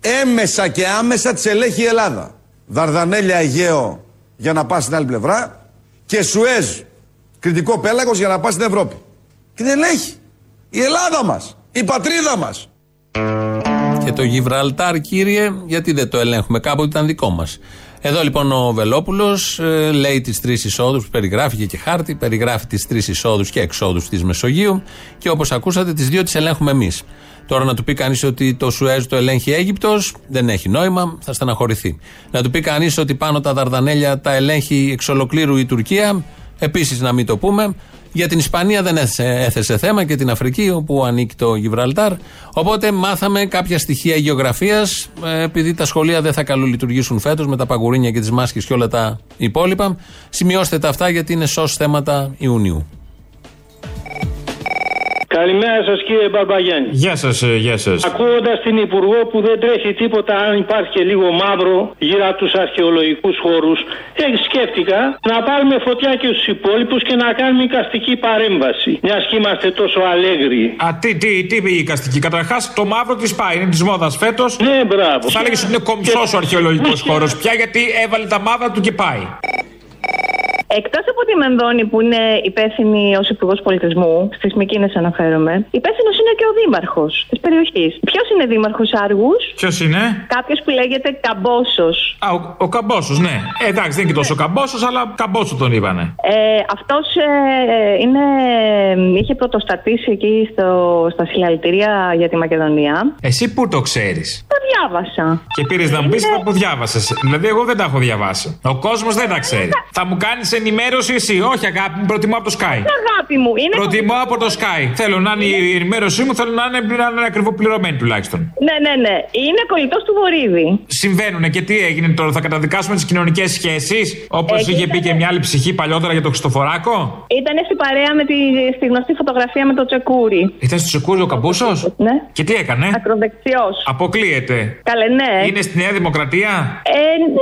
έμεσα και άμεσα τις ελέγχει η Ελλάδα. Δαρδανέλια Αιγαίο για να πας στην άλλη πλευρά και Σουέζ κριτικό πέλαγος για να πας στην Ευρώπη. Και την ελέγχει. Η Ελλάδα μας. Η πατρίδα μας. Και το Γιβραλτάρ, κύριε, γιατί δεν το ελέγχουμε, κάποτε ήταν δικό μας. Εδώ λοιπόν ο Βελόπουλος λέει τις τρεις εισόδους, περιγράφει και χάρτη, περιγράφει τις τρεις εισόδους και εξόδους της Μεσογείου και όπως ακούσατε, τις δύο τις ελέγχουμε εμείς. Τώρα να του πει κανείς ότι το Σουέζ το ελέγχει Αίγυπτος, δεν έχει νόημα, θα στεναχωρηθεί. Να του πει κανείς ότι πάνω τα Δαρδανέλια τα ελέγχει εξ ολοκλήρου η Τουρκία, επίσης να μην το πούμε. Για την Ισπανία δεν έθεσε θέμα και την Αφρική, όπου ανήκει το Γιβραλτάρ. Οπότε μάθαμε κάποια στοιχεία γεωγραφίας, επειδή τα σχολεία δεν θα καλολειτουργήσουν φέτος με τα παγουρίνια και τις μάσκες και όλα τα υπόλοιπα. Σημειώστε τα αυτά γιατί είναι σως θέματα Ιουνίου. Καλημέρα σας κύριε Μπαρμπαγιάννη. Γεια σας, γεια σας. Ακούγοντας την Υπουργό που δεν τρέχει τίποτα, αν υπάρχει και λίγο μαύρο γύρω από τους αρχαιολογικούς χώρους, ε, σκέφτηκα να πάρουμε φωτιά και στους υπόλοιπους και να κάνουμε οικαστική παρέμβαση. Μιας και είμαστε τόσο αλέγροι. Α, τι, τι, τι η οικαστική. Καταρχάς, το μαύρο της πάει, είναι της μόδας φέτος. Ναι, μπράβο. Θα έλεγες ότι είναι κομψός ο αρχαιολογικός χώρος πια γιατί έβαλε τα μαύρα του και πάει. Εκτός από τη Μενδώνη που είναι υπεύθυνη ως Υπουργός Πολιτισμού, στι Μικίνε αναφέρομαι, υπεύθυνος είναι και ο Δήμαρχος της περιοχής. Ποιος είναι Δήμαρχος Άργους, Ποιος είναι; Κάποιος που λέγεται Καμπόσος. Α, ο, ο Καμπόσος, ναι. Ε, εντάξει, δεν είναι και τόσο Καμπόσος, αλλά Καμπόσο τον είπανε. Ε, Αυτός είναι, είχε πρωτοστατήσει εκεί στο, στα συλλαλητήρια για τη Μακεδονία. Εσύ πού το ξέρεις; Το διάβασα. Και πήρες να μου πει που διάβασες. Δηλαδή, εγώ δεν τα έχω διαβάσει. Ο κόσμος δεν τα ξέρει. Θα μου κάνεις ενημέρωση εσύ. Όχι, αγάπη μου, προτιμώ από το Sky. Αγάπη μου, είναι. Προτιμώ από το Sky. Θέλω να είναι η ενημέρωσή μου, θέλω να είναι, να είναι ακριβοπληρωμένη τουλάχιστον. Ναι, ναι, ναι. Είναι κολλητός του Βορύδη. Συμβαίνουν και τι έγινε τώρα, θα καταδικάσουμε τις κοινωνικές σχέσεις, όπως Ε, είχε και πει ήταν- και μια άλλη ψυχή παλιότερα για το Χριστοφοράκο; Ήταν στην παρέα με τη, στη γνωστή φωτογραφία με το τσεκούρι. Ήταν στο Τσεκούρι ο Καμπούσος; Ναι. Και τι έκανε; Ακροδεξιός. Αποκλείεται. Καλέ, ναι. Είναι στη Νέα Δημοκρατία; Ε,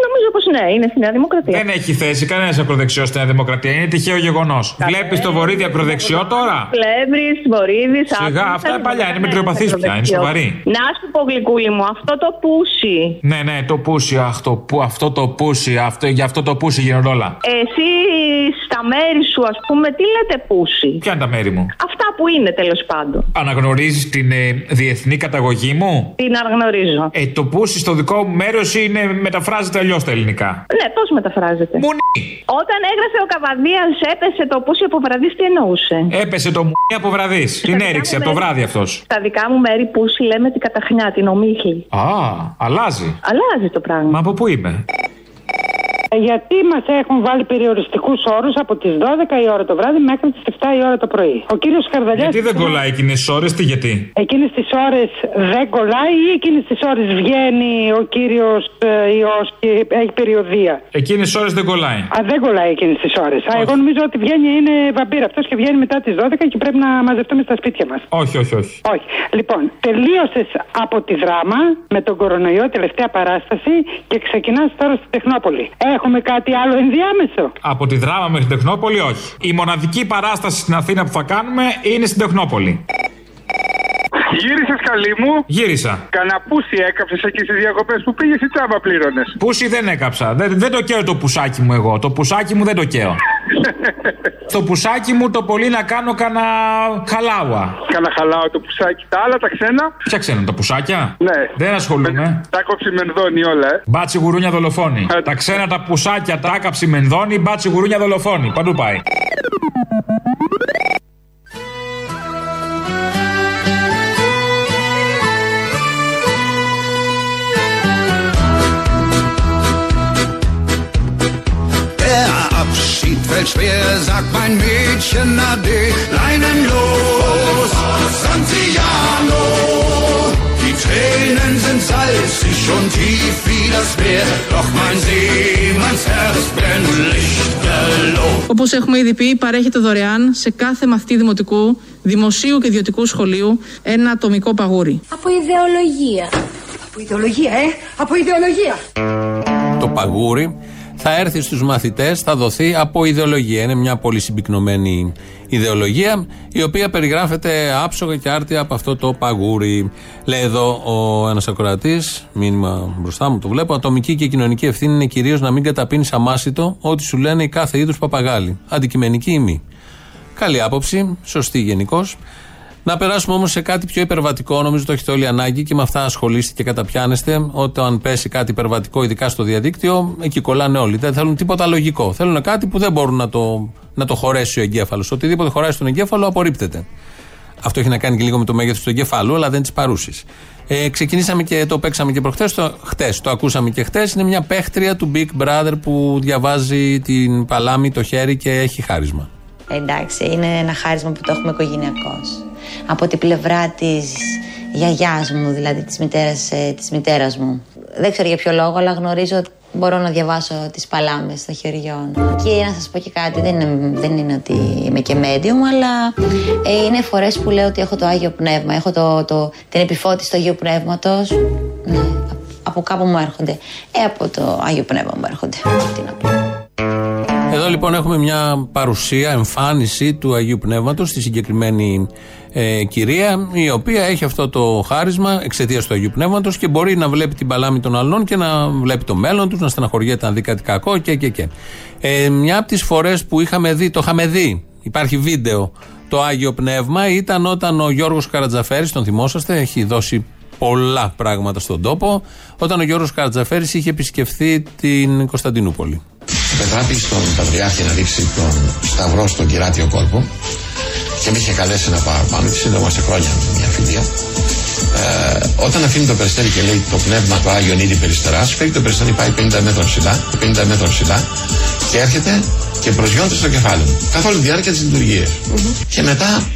νομίζω πως ναι, είναι στη Νέα Δημοκρατία. Δεν έχει θέση κανένας ακροδεξιός στη Νέα Δημοκρατία. Είναι τυχαίο γεγονός. Βλέπεις το βορίδι ακροδεξιό τώρα; Πλεύρης, Βορύδης, Σιγά, αυτά είναι παλιά, είναι μετριοπαθής πια, είναι σοβαρή. Να σου πω, γλυκούλη μου, αυτό το πούσι. Ναι, ναι, το πούσι, αχ, το, που, αυτό το πούσι, αυτό, για αυτό το πούσι γίνονται όλα. Εσύ στα μέρη σου, ας πούμε, τι λέτε πούσι; Ποια είναι τα μέρη μου; Αυτά που είναι τέλος πάντων; Αναγνωρίζεις την ε, διεθνή καταγωγή μου; Την αναγνωρίζω. Ε, το πούσι στο δικό μου μέρος είναι μεταφράζεται αλλιώς στα ελληνικά. Ναι, πώς μεταφράζεται; Όταν έγραφε ο Καβαδίας, έπεσε το πούσι από βραδύς, τι εννοούσε; Έπεσε το μου από βραδύς. Την έριξε από το βράδυ αυτός. Στα δικά μου μέρη πούσι λέμε την καταχνιά, την ομίχλη. Α, αλλάζει. Αλλάζει το πράγμα. Μα από πού είμαι; Ε, Γιατί μας έχουν βάλει περιοριστικούς ώρου από τις 12 η ώρα το βράδυ μέχρι τις 7 η ώρα το πρωί. Ο κύριος Καρδαλιά. Γιατί δεν κολλάει εκείνες τις ώρες, τι γιατί; Εκείνες τις ώρες δεν κολλάει ή εκείνες τις ώρες βγαίνει ο κύριος ιός και έχει περιοδία; Εκείνες τις ώρες δεν κολλάει. Α, δεν κολλάει εκείνες τις ώρες. Α, εγώ νομίζω ότι βγαίνει, είναι βαμπύρα αυτός και βγαίνει μετά τις 12 και πρέπει να μαζευτούμε στα σπίτια μας. Όχι, όχι, όχι. Όχι. Λοιπόν, τελείωσες από τη δράμα με τον κορονοϊό, τελευταία παράσταση και ξεκινάς τώρα στη Τεχνόπολη. Έχουμε κάτι άλλο ενδιάμεσο; Από τη δράμα μέχρι την Τεχνόπολη, όχι. Η μοναδική παράσταση στην Αθήνα που θα κάνουμε είναι στην Τεχνόπολη. Γύρισες καλή μου. Γύρισα. Καναπούσι έκαψες εκεί στις διακοπές που πήγες ή τσάμπα πλήρωνες; Πούσι δεν έκαψα. Δεν, δεν το καίω το πουσάκι μου εγώ. Το πουσάκι μου δεν το καίω. Στο πουσάκι μου το πολύ να κάνω κανένα χαλάουα. Κάνα χαλάω το πουσάκι. Τα άλλα τα ξένα; Ποια ξένα, τα πουσάκια; Ναι. Δεν ασχολούμαι. Τα κόψει μενδόνι όλα, ε. Μπάτσι γουρούνια δολοφόνη. τα ξένα τα πουσάκια, τα άκαψη μενδόνη, μπάτσι γουρούνια δολοφόνη. Παντού πάει. Fällt schwer, sagt mein Mädchen Ade, leinenlos, Santiano. Die Tränen sind salzig und tief wie das Meer, doch mein Seemannsherz brennt lichterloh. Όπως έχουμε ήδη πει, παρέχεται δωρεάν σε κάθε μαθητή δημοτικού, δημοσίου και ιδιωτικού σχολείου ένα ατομικό παγούρι. Από ιδεολογία. Από ιδεολογία, ε! Από ιδεολογία! Το παγούρι θα έρθει στους μαθητές, θα δοθεί από ιδεολογία. Είναι μια πολύ συμπυκνωμένη ιδεολογία, η οποία περιγράφεται άψογα και άρτια από αυτό το παγούρι. Λέει εδώ ο ένας ακροατής, μήνυμα μπροστά μου το βλέπω, ατομική και κοινωνική ευθύνη είναι κυρίως να μην καταπίνεις αμάσιτο ό,τι σου λένε οι κάθε είδους παπαγάλοι. Αντικειμενική ή μη. Καλή άποψη, σωστή γενικώς. Να περάσουμε όμως σε κάτι πιο υπερβατικό. Νομίζω το έχετε όλοι ανάγκη και με αυτά ασχολείστε και καταπιάνεστε. Όταν πέσει κάτι υπερβατικό, ειδικά στο διαδίκτυο, εκεί κολλάνε όλοι. Δεν θέλουν τίποτα λογικό. Θέλουν κάτι που δεν μπορούν να το, να το χωρέσει ο εγκέφαλος. Οτιδήποτε χωράει στον εγκέφαλο απορρίπτεται. Αυτό έχει να κάνει και λίγο με το μέγεθος του εγκεφάλου, αλλά δεν της παρούσης. Ε, ξεκινήσαμε και το παίξαμε και προχθέ. Το, χτες, το ακούσαμε και χτες. Είναι μια παίχτρια του Big Brother που διαβάζει την παλάμη, το χέρι και έχει χάρισμα. Εντάξει, είναι ένα χάρισμα που το έχουμε οικογενειακώς. Από την πλευρά της γιαγιάς μου, δηλαδή της μητέρας ε, της μητέρας μου. Δεν ξέρω για ποιο λόγο, αλλά γνωρίζω ότι μπορώ να διαβάσω τις παλάμες των χεριών. Και να σας πω και κάτι, δεν είναι, δεν είναι ότι είμαι και medium, αλλά ε, είναι φορές που λέω ότι έχω το Άγιο Πνεύμα, έχω το, το, την επιφώτιση του Αγίου Πνεύματος. Ναι, από κάπου μου έρχονται. Ε, από το Άγιο Πνεύμα μου έρχονται. Τι να πω. Εδώ λοιπόν έχουμε μια παρουσία, εμφάνιση του Αγίου Πνεύματος στη συγκεκριμένη ε, κυρία, η οποία έχει αυτό το χάρισμα εξαιτίας του Αγίου Πνεύματος και μπορεί να βλέπει την παλάμη των άλλων και να βλέπει το μέλλον τους, να στεναχωριέται να δει κάτι κακό και και και. Ε, μια από τις φορές που είχαμε δει, το είχαμε δει, υπάρχει βίντεο, το Άγιο Πνεύμα ήταν όταν ο Γιώργος Καρατζαφέρης, τον θυμόσαστε, έχει δώσει πολλά πράγματα στον τόπο, όταν ο Γιώργος Καρατζαφέρης είχε επισκεφθεί την Κωνσταντινούπολη. Πετράπη στον Πατριάρχη να ρίξει τον σταυρό στον κυράτιο κόλπο και με είχε καλέσει να πάω πάνω τη. Σύντομα σε χρόνια μια φιλία. Ε, όταν αφήνει το περιστέρι και λέει το πνεύμα του Άγιον ήδη περιστερά, φεύγει το περιστέρι, πάει 50 μέτρα ψηλά, 50 μέτρα ψηλά και έρχεται και προσγειώνεται στο κεφάλι μου. Καθ' όλη τη διάρκεια της λειτουργίας. Και μετά,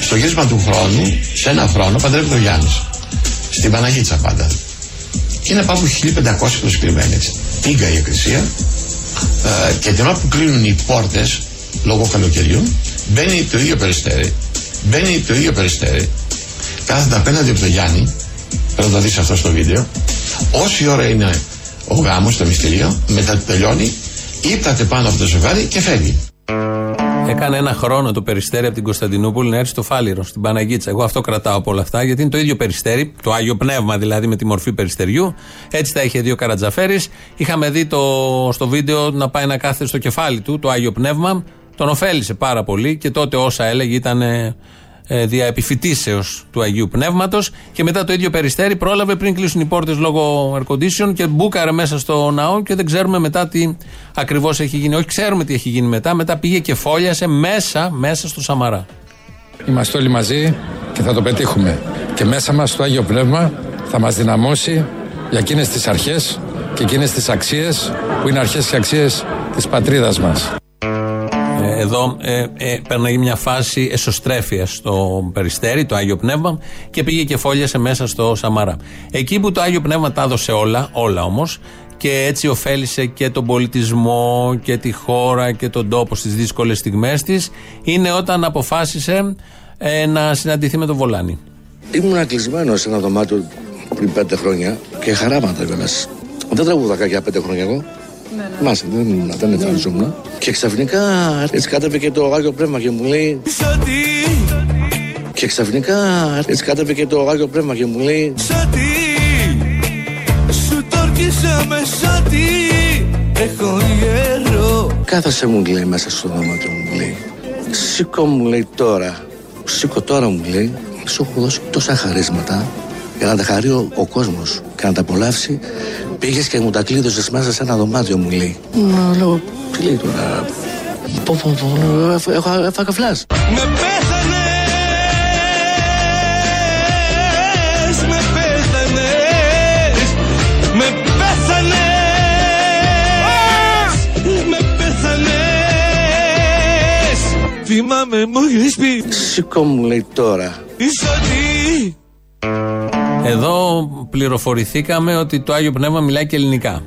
στο γύρισμα του χρόνου, σε ένα χρόνο, παντρεύει τον Γιάννης. Στην Παναγίτσα πάντα. Και είναι πάνω 1500 προσκυκλημένοι έτσι. Τίγκα η εκκλησία, ε, και την ώρα που κλείνουν οι πόρτες λόγω καλοκαιριού, μπαίνει το ίδιο περιστέρι. Μπαίνει το ίδιο περιστέρι. Κάθεται απέναντι από τον Γιάννη. Πρέπει να το δεις αυτό στο βίντεο. Όση ώρα είναι ο γάμος, το μυστήριο, μετά τελειώνει, ύπταται πάνω από το ζευγάρι και φεύγει. Έκανε ένα χρόνο το περιστέρι από την Κωνσταντινούπολη να έρθει στο Φάληρο, στην Παναγίτσα. Εγώ αυτό κρατάω από όλα αυτά, γιατί είναι το ίδιο περιστέρι, το Άγιο Πνεύμα δηλαδή με τη μορφή περιστεριού. Έτσι τα είχε δει ο Καρατζαφέρης. Είχαμε δει το, στο βίντεο να πάει να κάθεται στο κεφάλι του το Άγιο Πνεύμα. Τον ωφέλησε πάρα πολύ και τότε όσα έλεγε ήταν ε, δια επιφυτίσεω του Αγίου Πνεύματος. Και μετά το ίδιο περιστέρι πρόλαβε πριν κλείσουν οι πόρτες λόγω air condition και μπούκαρε μέσα στο ναό και δεν ξέρουμε μετά τι ακριβώς έχει γίνει. Όχι, ξέρουμε τι έχει γίνει μετά. Μετά πήγε και φόλιασε μέσα, μέσα στο Σαμαρά. Είμαστε όλοι μαζί και θα το πετύχουμε. Και μέσα μας το Άγιο Πνεύμα θα μας δυναμώσει για εκείνες τις αρχές και εκείνες τις αξίες που είναι αρχές και αξίες της πατρίδας μας. Εδώ ε, ε, παίρναγε μια φάση εσωστρέφειας στο Περιστέρι, το Άγιο Πνεύμα, και πήγε και φόλιασε μέσα στο Σαμαρά. Εκεί που το Άγιο Πνεύμα τα έδωσε όλα, όλα όμως, και έτσι ωφέλησε και τον πολιτισμό και τη χώρα και τον τόπο στις δύσκολες στιγμές της είναι όταν αποφάσισε ε, να συναντηθεί με τον Βολάνη. Ήμουν κλεισμένος σε ένα δωμάτιο πριν πέντε χρόνια και χαράματα βέβαια. Δεν τραγουδάκα για πέντε χρόνια εγώ. Ναι, ναι. Μάσε, δεν, δεν εμφανιζόμουν. Και ξαφνικά έτσι κάταβε και το Άγιο Πνεύμα και μου λέει. Και ξαφνικά έτσι κάταβε και το Άγιο Πνεύμα και μου λέει. Σατί, σου τόρκισα με σατί, έχω γέρο. Κάθασε μου λέει μέσα στο δωμάτιο μου λέει. Σήκω μου λέει τώρα. Σήκω τώρα μου λέει. Σου έχω δώσει τόσα χαρίσματα για να τα χαρεί ο, ο κόσμος και να τα απολαύσει. Πήγες και μου τα κλείδωσες μέσα σε ένα δωμάτιο, μου λέει. Μα λέω, τι λέει τώρα; Πω, πω, πω, έχω έφαγα φλάς. Με πέθανες! Με πέθανες Με πέθανες Με πέθανες Θυμάμαι μου έχεις πει Σήκω μου λέει τώρα Είσαι τι εδώ πληροφορηθήκαμε ότι το Άγιο Πνεύμα μιλάει και ελληνικά.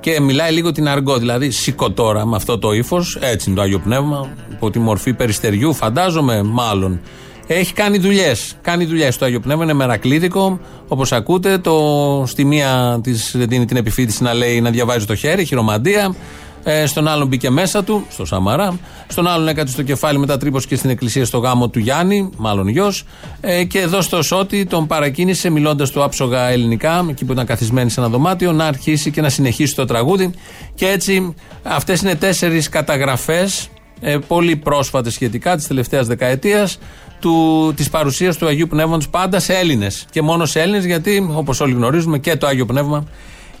Και μιλάει λίγο την αργό, δηλαδή σηκώ τώρα με αυτό το ύφος. Έτσι είναι το Άγιο Πνεύμα, υπό τη μορφή περιστεριού, φαντάζομαι, μάλλον. Έχει κάνει δουλειές. Κάνει δουλειές το Άγιο Πνεύμα, είναι μερακλίδικο. Όπως ακούτε, το, στη μία της δίνει την επιφύτηση να λέει να διαβάζει το χέρι, χειρομαντία. Ε, στον άλλον μπήκε μέσα του, στο Σαμαρά. Στον άλλον έκατσε στο κεφάλι μετά και στην εκκλησία στο γάμο του Γιάννη, μάλλον γιος. Ε, και εδώ στο Σώτη τον παρακίνησε μιλώντας του άψογα ελληνικά, εκεί που ήταν καθισμένοι σε ένα δωμάτιο, να αρχίσει και να συνεχίσει το τραγούδι. Και έτσι αυτές είναι τέσσερις καταγραφές, ε, πολύ πρόσφατες σχετικά, της τελευταίας δεκαετίας, του, της παρουσίας του Αγίου Πνεύματος πάντα σε Έλληνες και μόνο σε Έλληνες γιατί όπως όλοι γνωρίζουμε και το Άγιο Πνεύμα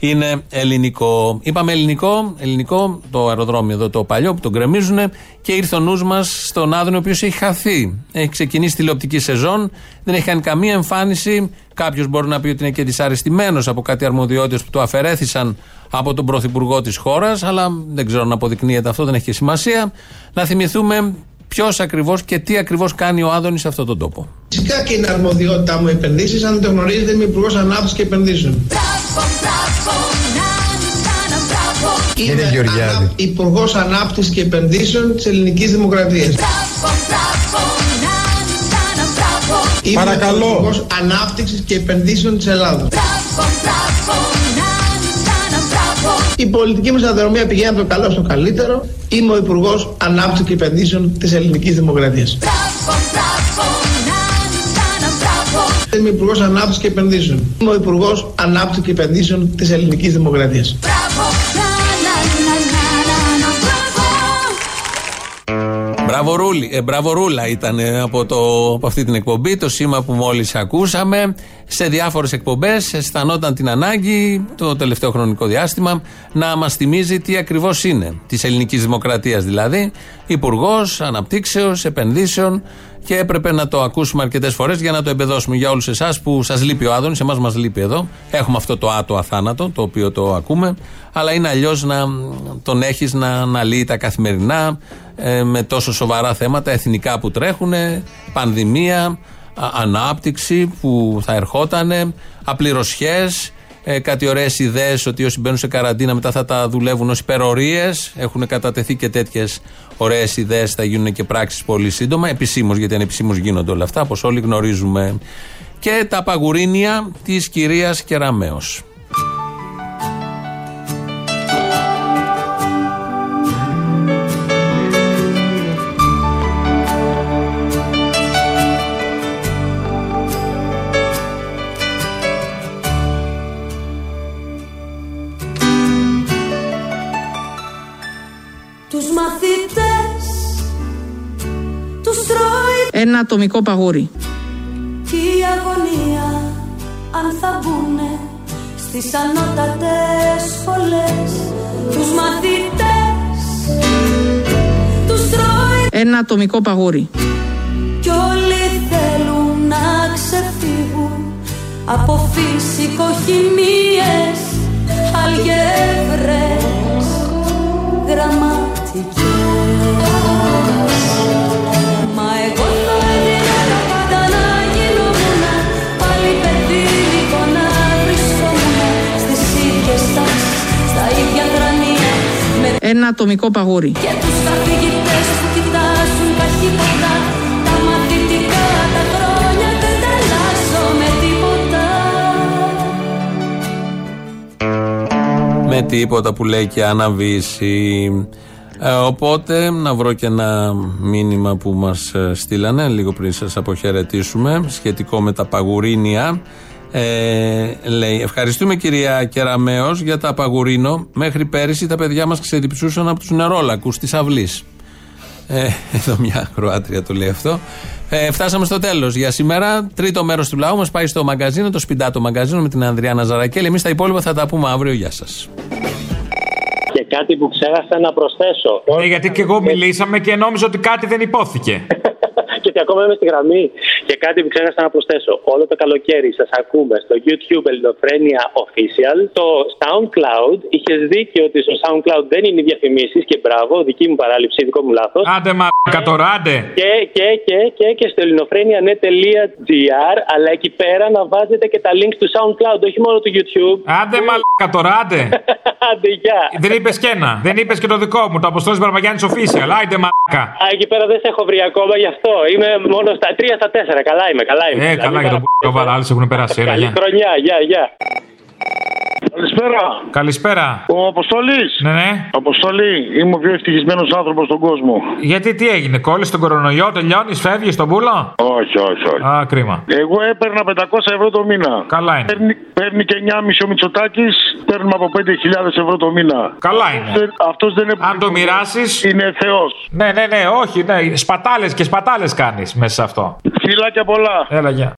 είναι ελληνικό. Είπαμε ελληνικό, ελληνικό το αεροδρόμιο εδώ το παλιό που τον γκρεμίζουν και ήρθε ο νους μας στον Άδωνο ο οποίος έχει χαθεί. Έχει ξεκινήσει τηλεοπτική σεζόν, δεν έχει κάνει καμία εμφάνιση. Κάποιος μπορεί να πει ότι είναι και δυσαρεστημένος από κάτι αρμοδιότητες που του αφαιρέθησαν από τον πρωθυπουργό της χώρας, αλλά δεν ξέρω να αποδεικνύεται αυτό, δεν έχει και σημασία. Να θυμηθούμε ποιος ακριβώς και τι ακριβώς κάνει ο Άδωνης σε αυτόν τον τόπο. Φυσικά και είναι αρμοδιότητά μου επενδύσεις. Αν δεν το γνωρίζετε, είμαι υπουργός Ανάπτυξης και Επενδύσεων. Κύριε Γεωργιάδη. Υπουργός Ανάπτυξης και Επενδύσεων της Ελληνικής Δημοκρατίας. Είμαι Παρακαλώ. ο Υπουργός Ανάπτυξης και Επενδύσεων της Ελλάδα. Η πολιτική μα σταδιοδρομία πηγαίνει από το καλό στο καλύτερο. Είμαι ο Υπουργός Ανάπτυξης και Επενδύσεων της Ελληνικής Δημοκρατίας. Είμαι Υπουργός Ανάπτυξης και Επενδύσεων. Είμαι ο Υπουργός Ανάπτυξης και Επενδύσεων της Ελληνικής Δημοκρατίας. Μπράβο, Ρούλη, ε, μπράβο Ρούλα ήταν ε, από, το, από αυτή την εκπομπή, το σήμα που μόλις ακούσαμε. Σε διάφορες εκπομπές αισθανόταν την ανάγκη το τελευταίο χρονικό διάστημα να μας θυμίζει τι ακριβώς είναι. Της ελληνικής δημοκρατίας δηλαδή, υπουργός Αναπτύξεως, Επενδύσεων και έπρεπε να το ακούσουμε αρκετές φορές για να το εμπεδώσουμε για όλους εσάς που σας λείπει ο Άδωνης. Εμάς μας λείπει εδώ. Έχουμε αυτό το άτο αθάνατο, το οποίο το ακούμε. Αλλά είναι αλλιώς να τον έχεις να αναλύει τα καθημερινά ε, με τόσο σοβαρά θέματα εθνικά που τρέχουν, πανδημία, α- ανάπτυξη που θα ερχότανε, απληρωσιέ, ε, κάτι ωραίες ιδέες ότι όσοι μπαίνουν σε καραντίνα μετά θα τα δουλεύουν ως υπερορίες. Έχουν κατατεθεί και τέτοιες ωραίες ιδέες, θα γίνουν και πράξεις πολύ σύντομα. Επισήμως, γιατί ανεπισήμω γίνονται όλα αυτά, όπως όλοι γνωρίζουμε. Και τα παγουρίνια της κυρίας Κεραμέως. Ένα ατομικό παγούρι. και η αγωνία Αν θα μπουνε Στις ανώτατες σχολές Τους μαθητές Τους τρώει Ένα ατομικό παγούρι. Κι όλοι θέλουν να ξεφύγουν Από φυσικοχημίες Αλγεύρες Γραμματικές Ένα ατομικό παγούρι. και τους καθηγητές που κοιτάζουν ταχύτατα Τα μαθητικά τα χρόνια δεν τα αλλάζω με τίποτα με τίποτα που λέει και αναβήσει. Ε, οπότε να βρω και ένα μήνυμα που μας ε, στείλανε λίγο πριν σας αποχαιρετήσουμε σχετικό με τα παγουρίνια. Ε, λέει ευχαριστούμε κυρία Κεραμέως για τα παγουρίνο μέχρι πέρυσι τα παιδιά μας ξεδιψούσαν από τους νερόλακους της αυλής ε, εδώ μια Κροάτρια το λέει αυτό. Ε, φτάσαμε στο τέλος για σήμερα. Τρίτο μέρος του λαού μας πάει στο μαγκαζίνο, το σπιντάτο μαγκαζίνο με την Ανδριάνα Ναζαρακέλη. Εμείς τα υπόλοιπα θα τα πούμε αύριο. Γεια σας. Και κάτι που ξέχασα να προσθέσω. Ε, γιατί και εγώ μιλήσαμε και νόμιζα ότι κάτι δεν υπόθηκε. και ότι ακόμα είμαι στη γραμμή. Και κάτι που ξέχασα να προσθέσω. Όλο το καλοκαίρι σας ακούμε στο YouTube Ελληνοφρένια Official. Το SoundCloud είχες δίκιο ότι στο SoundCloud δεν είναι οι διαφημίσεις και μπράβο, δική μου παράληψη, δικό μου λάθος. Άντε μα κατοράντε. Και, και, και, και, και στο ελληνοφρένια.net.gr, αλλά εκεί πέρα να βάζετε και τα links του SoundCloud, όχι μόνο του YouTube. Άντε μα κατοράντε. Άντε, γεια. Δεν είπες και ένα. Δεν είπες και το δικό μου, το Αποστόλης Μπαρμπαγιάννη Official. Άιντε μαλάκα. Α, εκεί πέρα δεν σε έχω βρει ακόμα γι' αυτό. Είμαι μόνο στα 3 στα 4. Καλά είμαι, καλά είμαι. Ε, καλά για τον που άλλοι έχουν περάσει. Έλα, Καλή γεια. χρονιά, γεια, γεια. Καλησπέρα. Καλησπέρα. Ο Αποστολή. Ναι, ναι. Αποστολή, είμαι ο πιο ευτυχισμένος άνθρωπος στον κόσμο. Γιατί τι έγινε, κόλλησε τον κορονοϊό, τελειώνεις, φεύγεις στον πούλο. Όχι, όχι, όχι. Α, κρίμα. Εγώ έπαιρνα 500 ευρώ το μήνα. Καλά είναι. Παίρνει, παίρνει και 9,5 ο Μητσοτάκης, παίρνουμε από 5.000 ευρώ το μήνα. Καλά είναι. Αυτός δεν είναι Αν το μοιράσει. Είναι Θεός. Ναι, ναι, ναι, όχι, ναι. Σπατάλες και σπατάλες κάνεις μέσα σε αυτό. Φιλάκια πολλά. Έλα, γεια.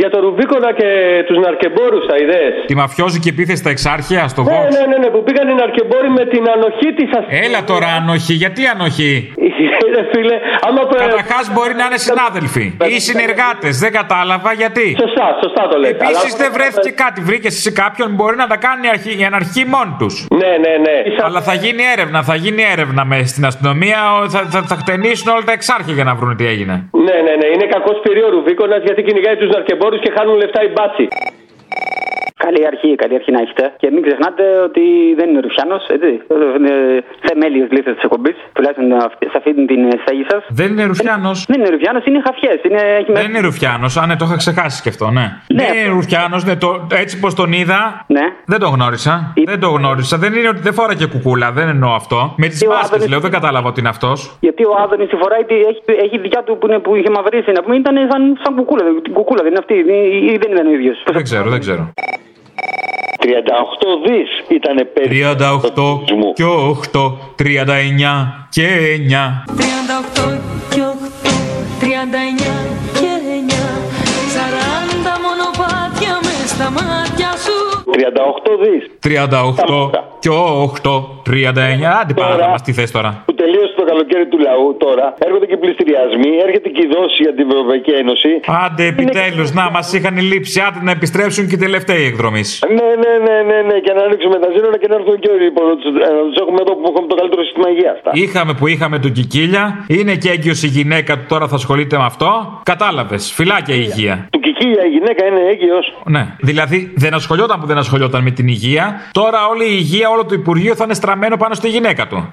Για το Ρουβίκονα και τους ναρκεμπόρους τα ιδέες. Τη μαφιόζικη επίθεση στα εξάρχεια, στο Ναι, Vox; ναι, ναι, ναι, που πήγαν οι ναρκεμπόροι με την ανοχή της αστυνομία. Έλα τώρα, ανοχή. Γιατί ανοχή; φίλε, άμα Καταρχάς μπορεί να είναι συνάδελφοι ή συνεργάτες. Δεν κατάλαβα γιατί; Σωστά, σωστά το λέτε. Επίσης Αλλά- δεν βρέθηκε κάτι. Βρήκες εσύ κάποιον που μπορεί να τα κάνει η αρχή- η αναρχή μόνοι τους. Ναι, ναι, ναι. Αλλά θα γίνει έρευνα, θα γίνει έρευνα με στην αστυνομία. ο- Θα, θα, θα χτενίσουν όλα τα εξάρχεια για να βρουν τι έγινε. Ναι, ναι, ναι. Είναι κακός πυρί ο Ρουβίκονα γιατί κυνηγάει τους ναρκεμπόρους και χάνουν λεφτά οι μπάτσι. Καλή αρχή, καλή αρχή να έχετε. Και μην ξεχνάτε ότι δεν είναι Ρουφιάνος, έτσι. Είναι θεμέλιος λίθο της εκπομπής, τουλάχιστον αυτή- σε αυτή την στέγη σας. Δεν είναι Ρουφιάνος. Δεν είναι Ρουφιάνος, είναι χαφιές. Είναι... έχει Δεν είναι Ρουφιάνος. Α, ναι, το είχα ξεχάσει και αυτό, ναι. Δεν είναι Ρουφιάνος, ναι, το, έτσι πως τον είδα. Ναι. Δεν τον γνώρισα. Δεν τον γνώρισα. Δεν είναι ότι δεν φόραγε κουκούλα, δεν εννοώ αυτό. Με τις ο μάσκες Άδωνης- λέω, δεν κατάλαβα ότι είναι αυτός. Γιατί ο Άδωνης τη φοράει, τη- έχει, έχει δικιά του που, είναι, που είχε μαυρίσει, να πούμε, ήταν σαν, σαν κουκούλα. Την κουκούλα δεν είναι αυτή, ή, ή δεν ήταν ο ίδιος. Δεν ξέρω, δεν ξέρω. 38 δις ήταν περίπου. 38 και 8, 39 και 9. 38 και 8, 39 και 9 40 μονοπάτια μες στα μάτια σου 38 δις. 38 και 8, 39. Άντε πάρα μας τι θες τώρα; Που τελείωσε το καλοκαίρι του λαού τώρα. Έρχονται και πληστηριασμοί, έρχεται και η δόση για την Ευρωπαϊκή Ένωση. Άντε επιτέλους, να μας είχαν λείψει. Άντε να επιστρέψουν και οι τελευταίοι εκδρομή. Ναι, ναι, ναι, ναι, ναι, και να ανοίξουμε τα σύνορα και να έρθουν και όλοι λοιπόν, να τους- να τους έχουμε εδώ που έχουμε το καλύτερο σύστημα υγείας. Είχαμε που είχαμε τον Κικίλια. Είναι και έγκυος η γυναίκα του τώρα θα ασχολείται με αυτό. Κατάλαβες. Φυλάκια η υγεία. Του Κικίλια η γυναίκα είναι έγκυος. Ναι. Δηλαδή δεν ασχολιόταν που δεν ασχολιόταν με την υγεία. Τώρα όλη η υγεία, όλο το Υπουργείο θα είναι στραμμένο πάνω στη γυναίκα του.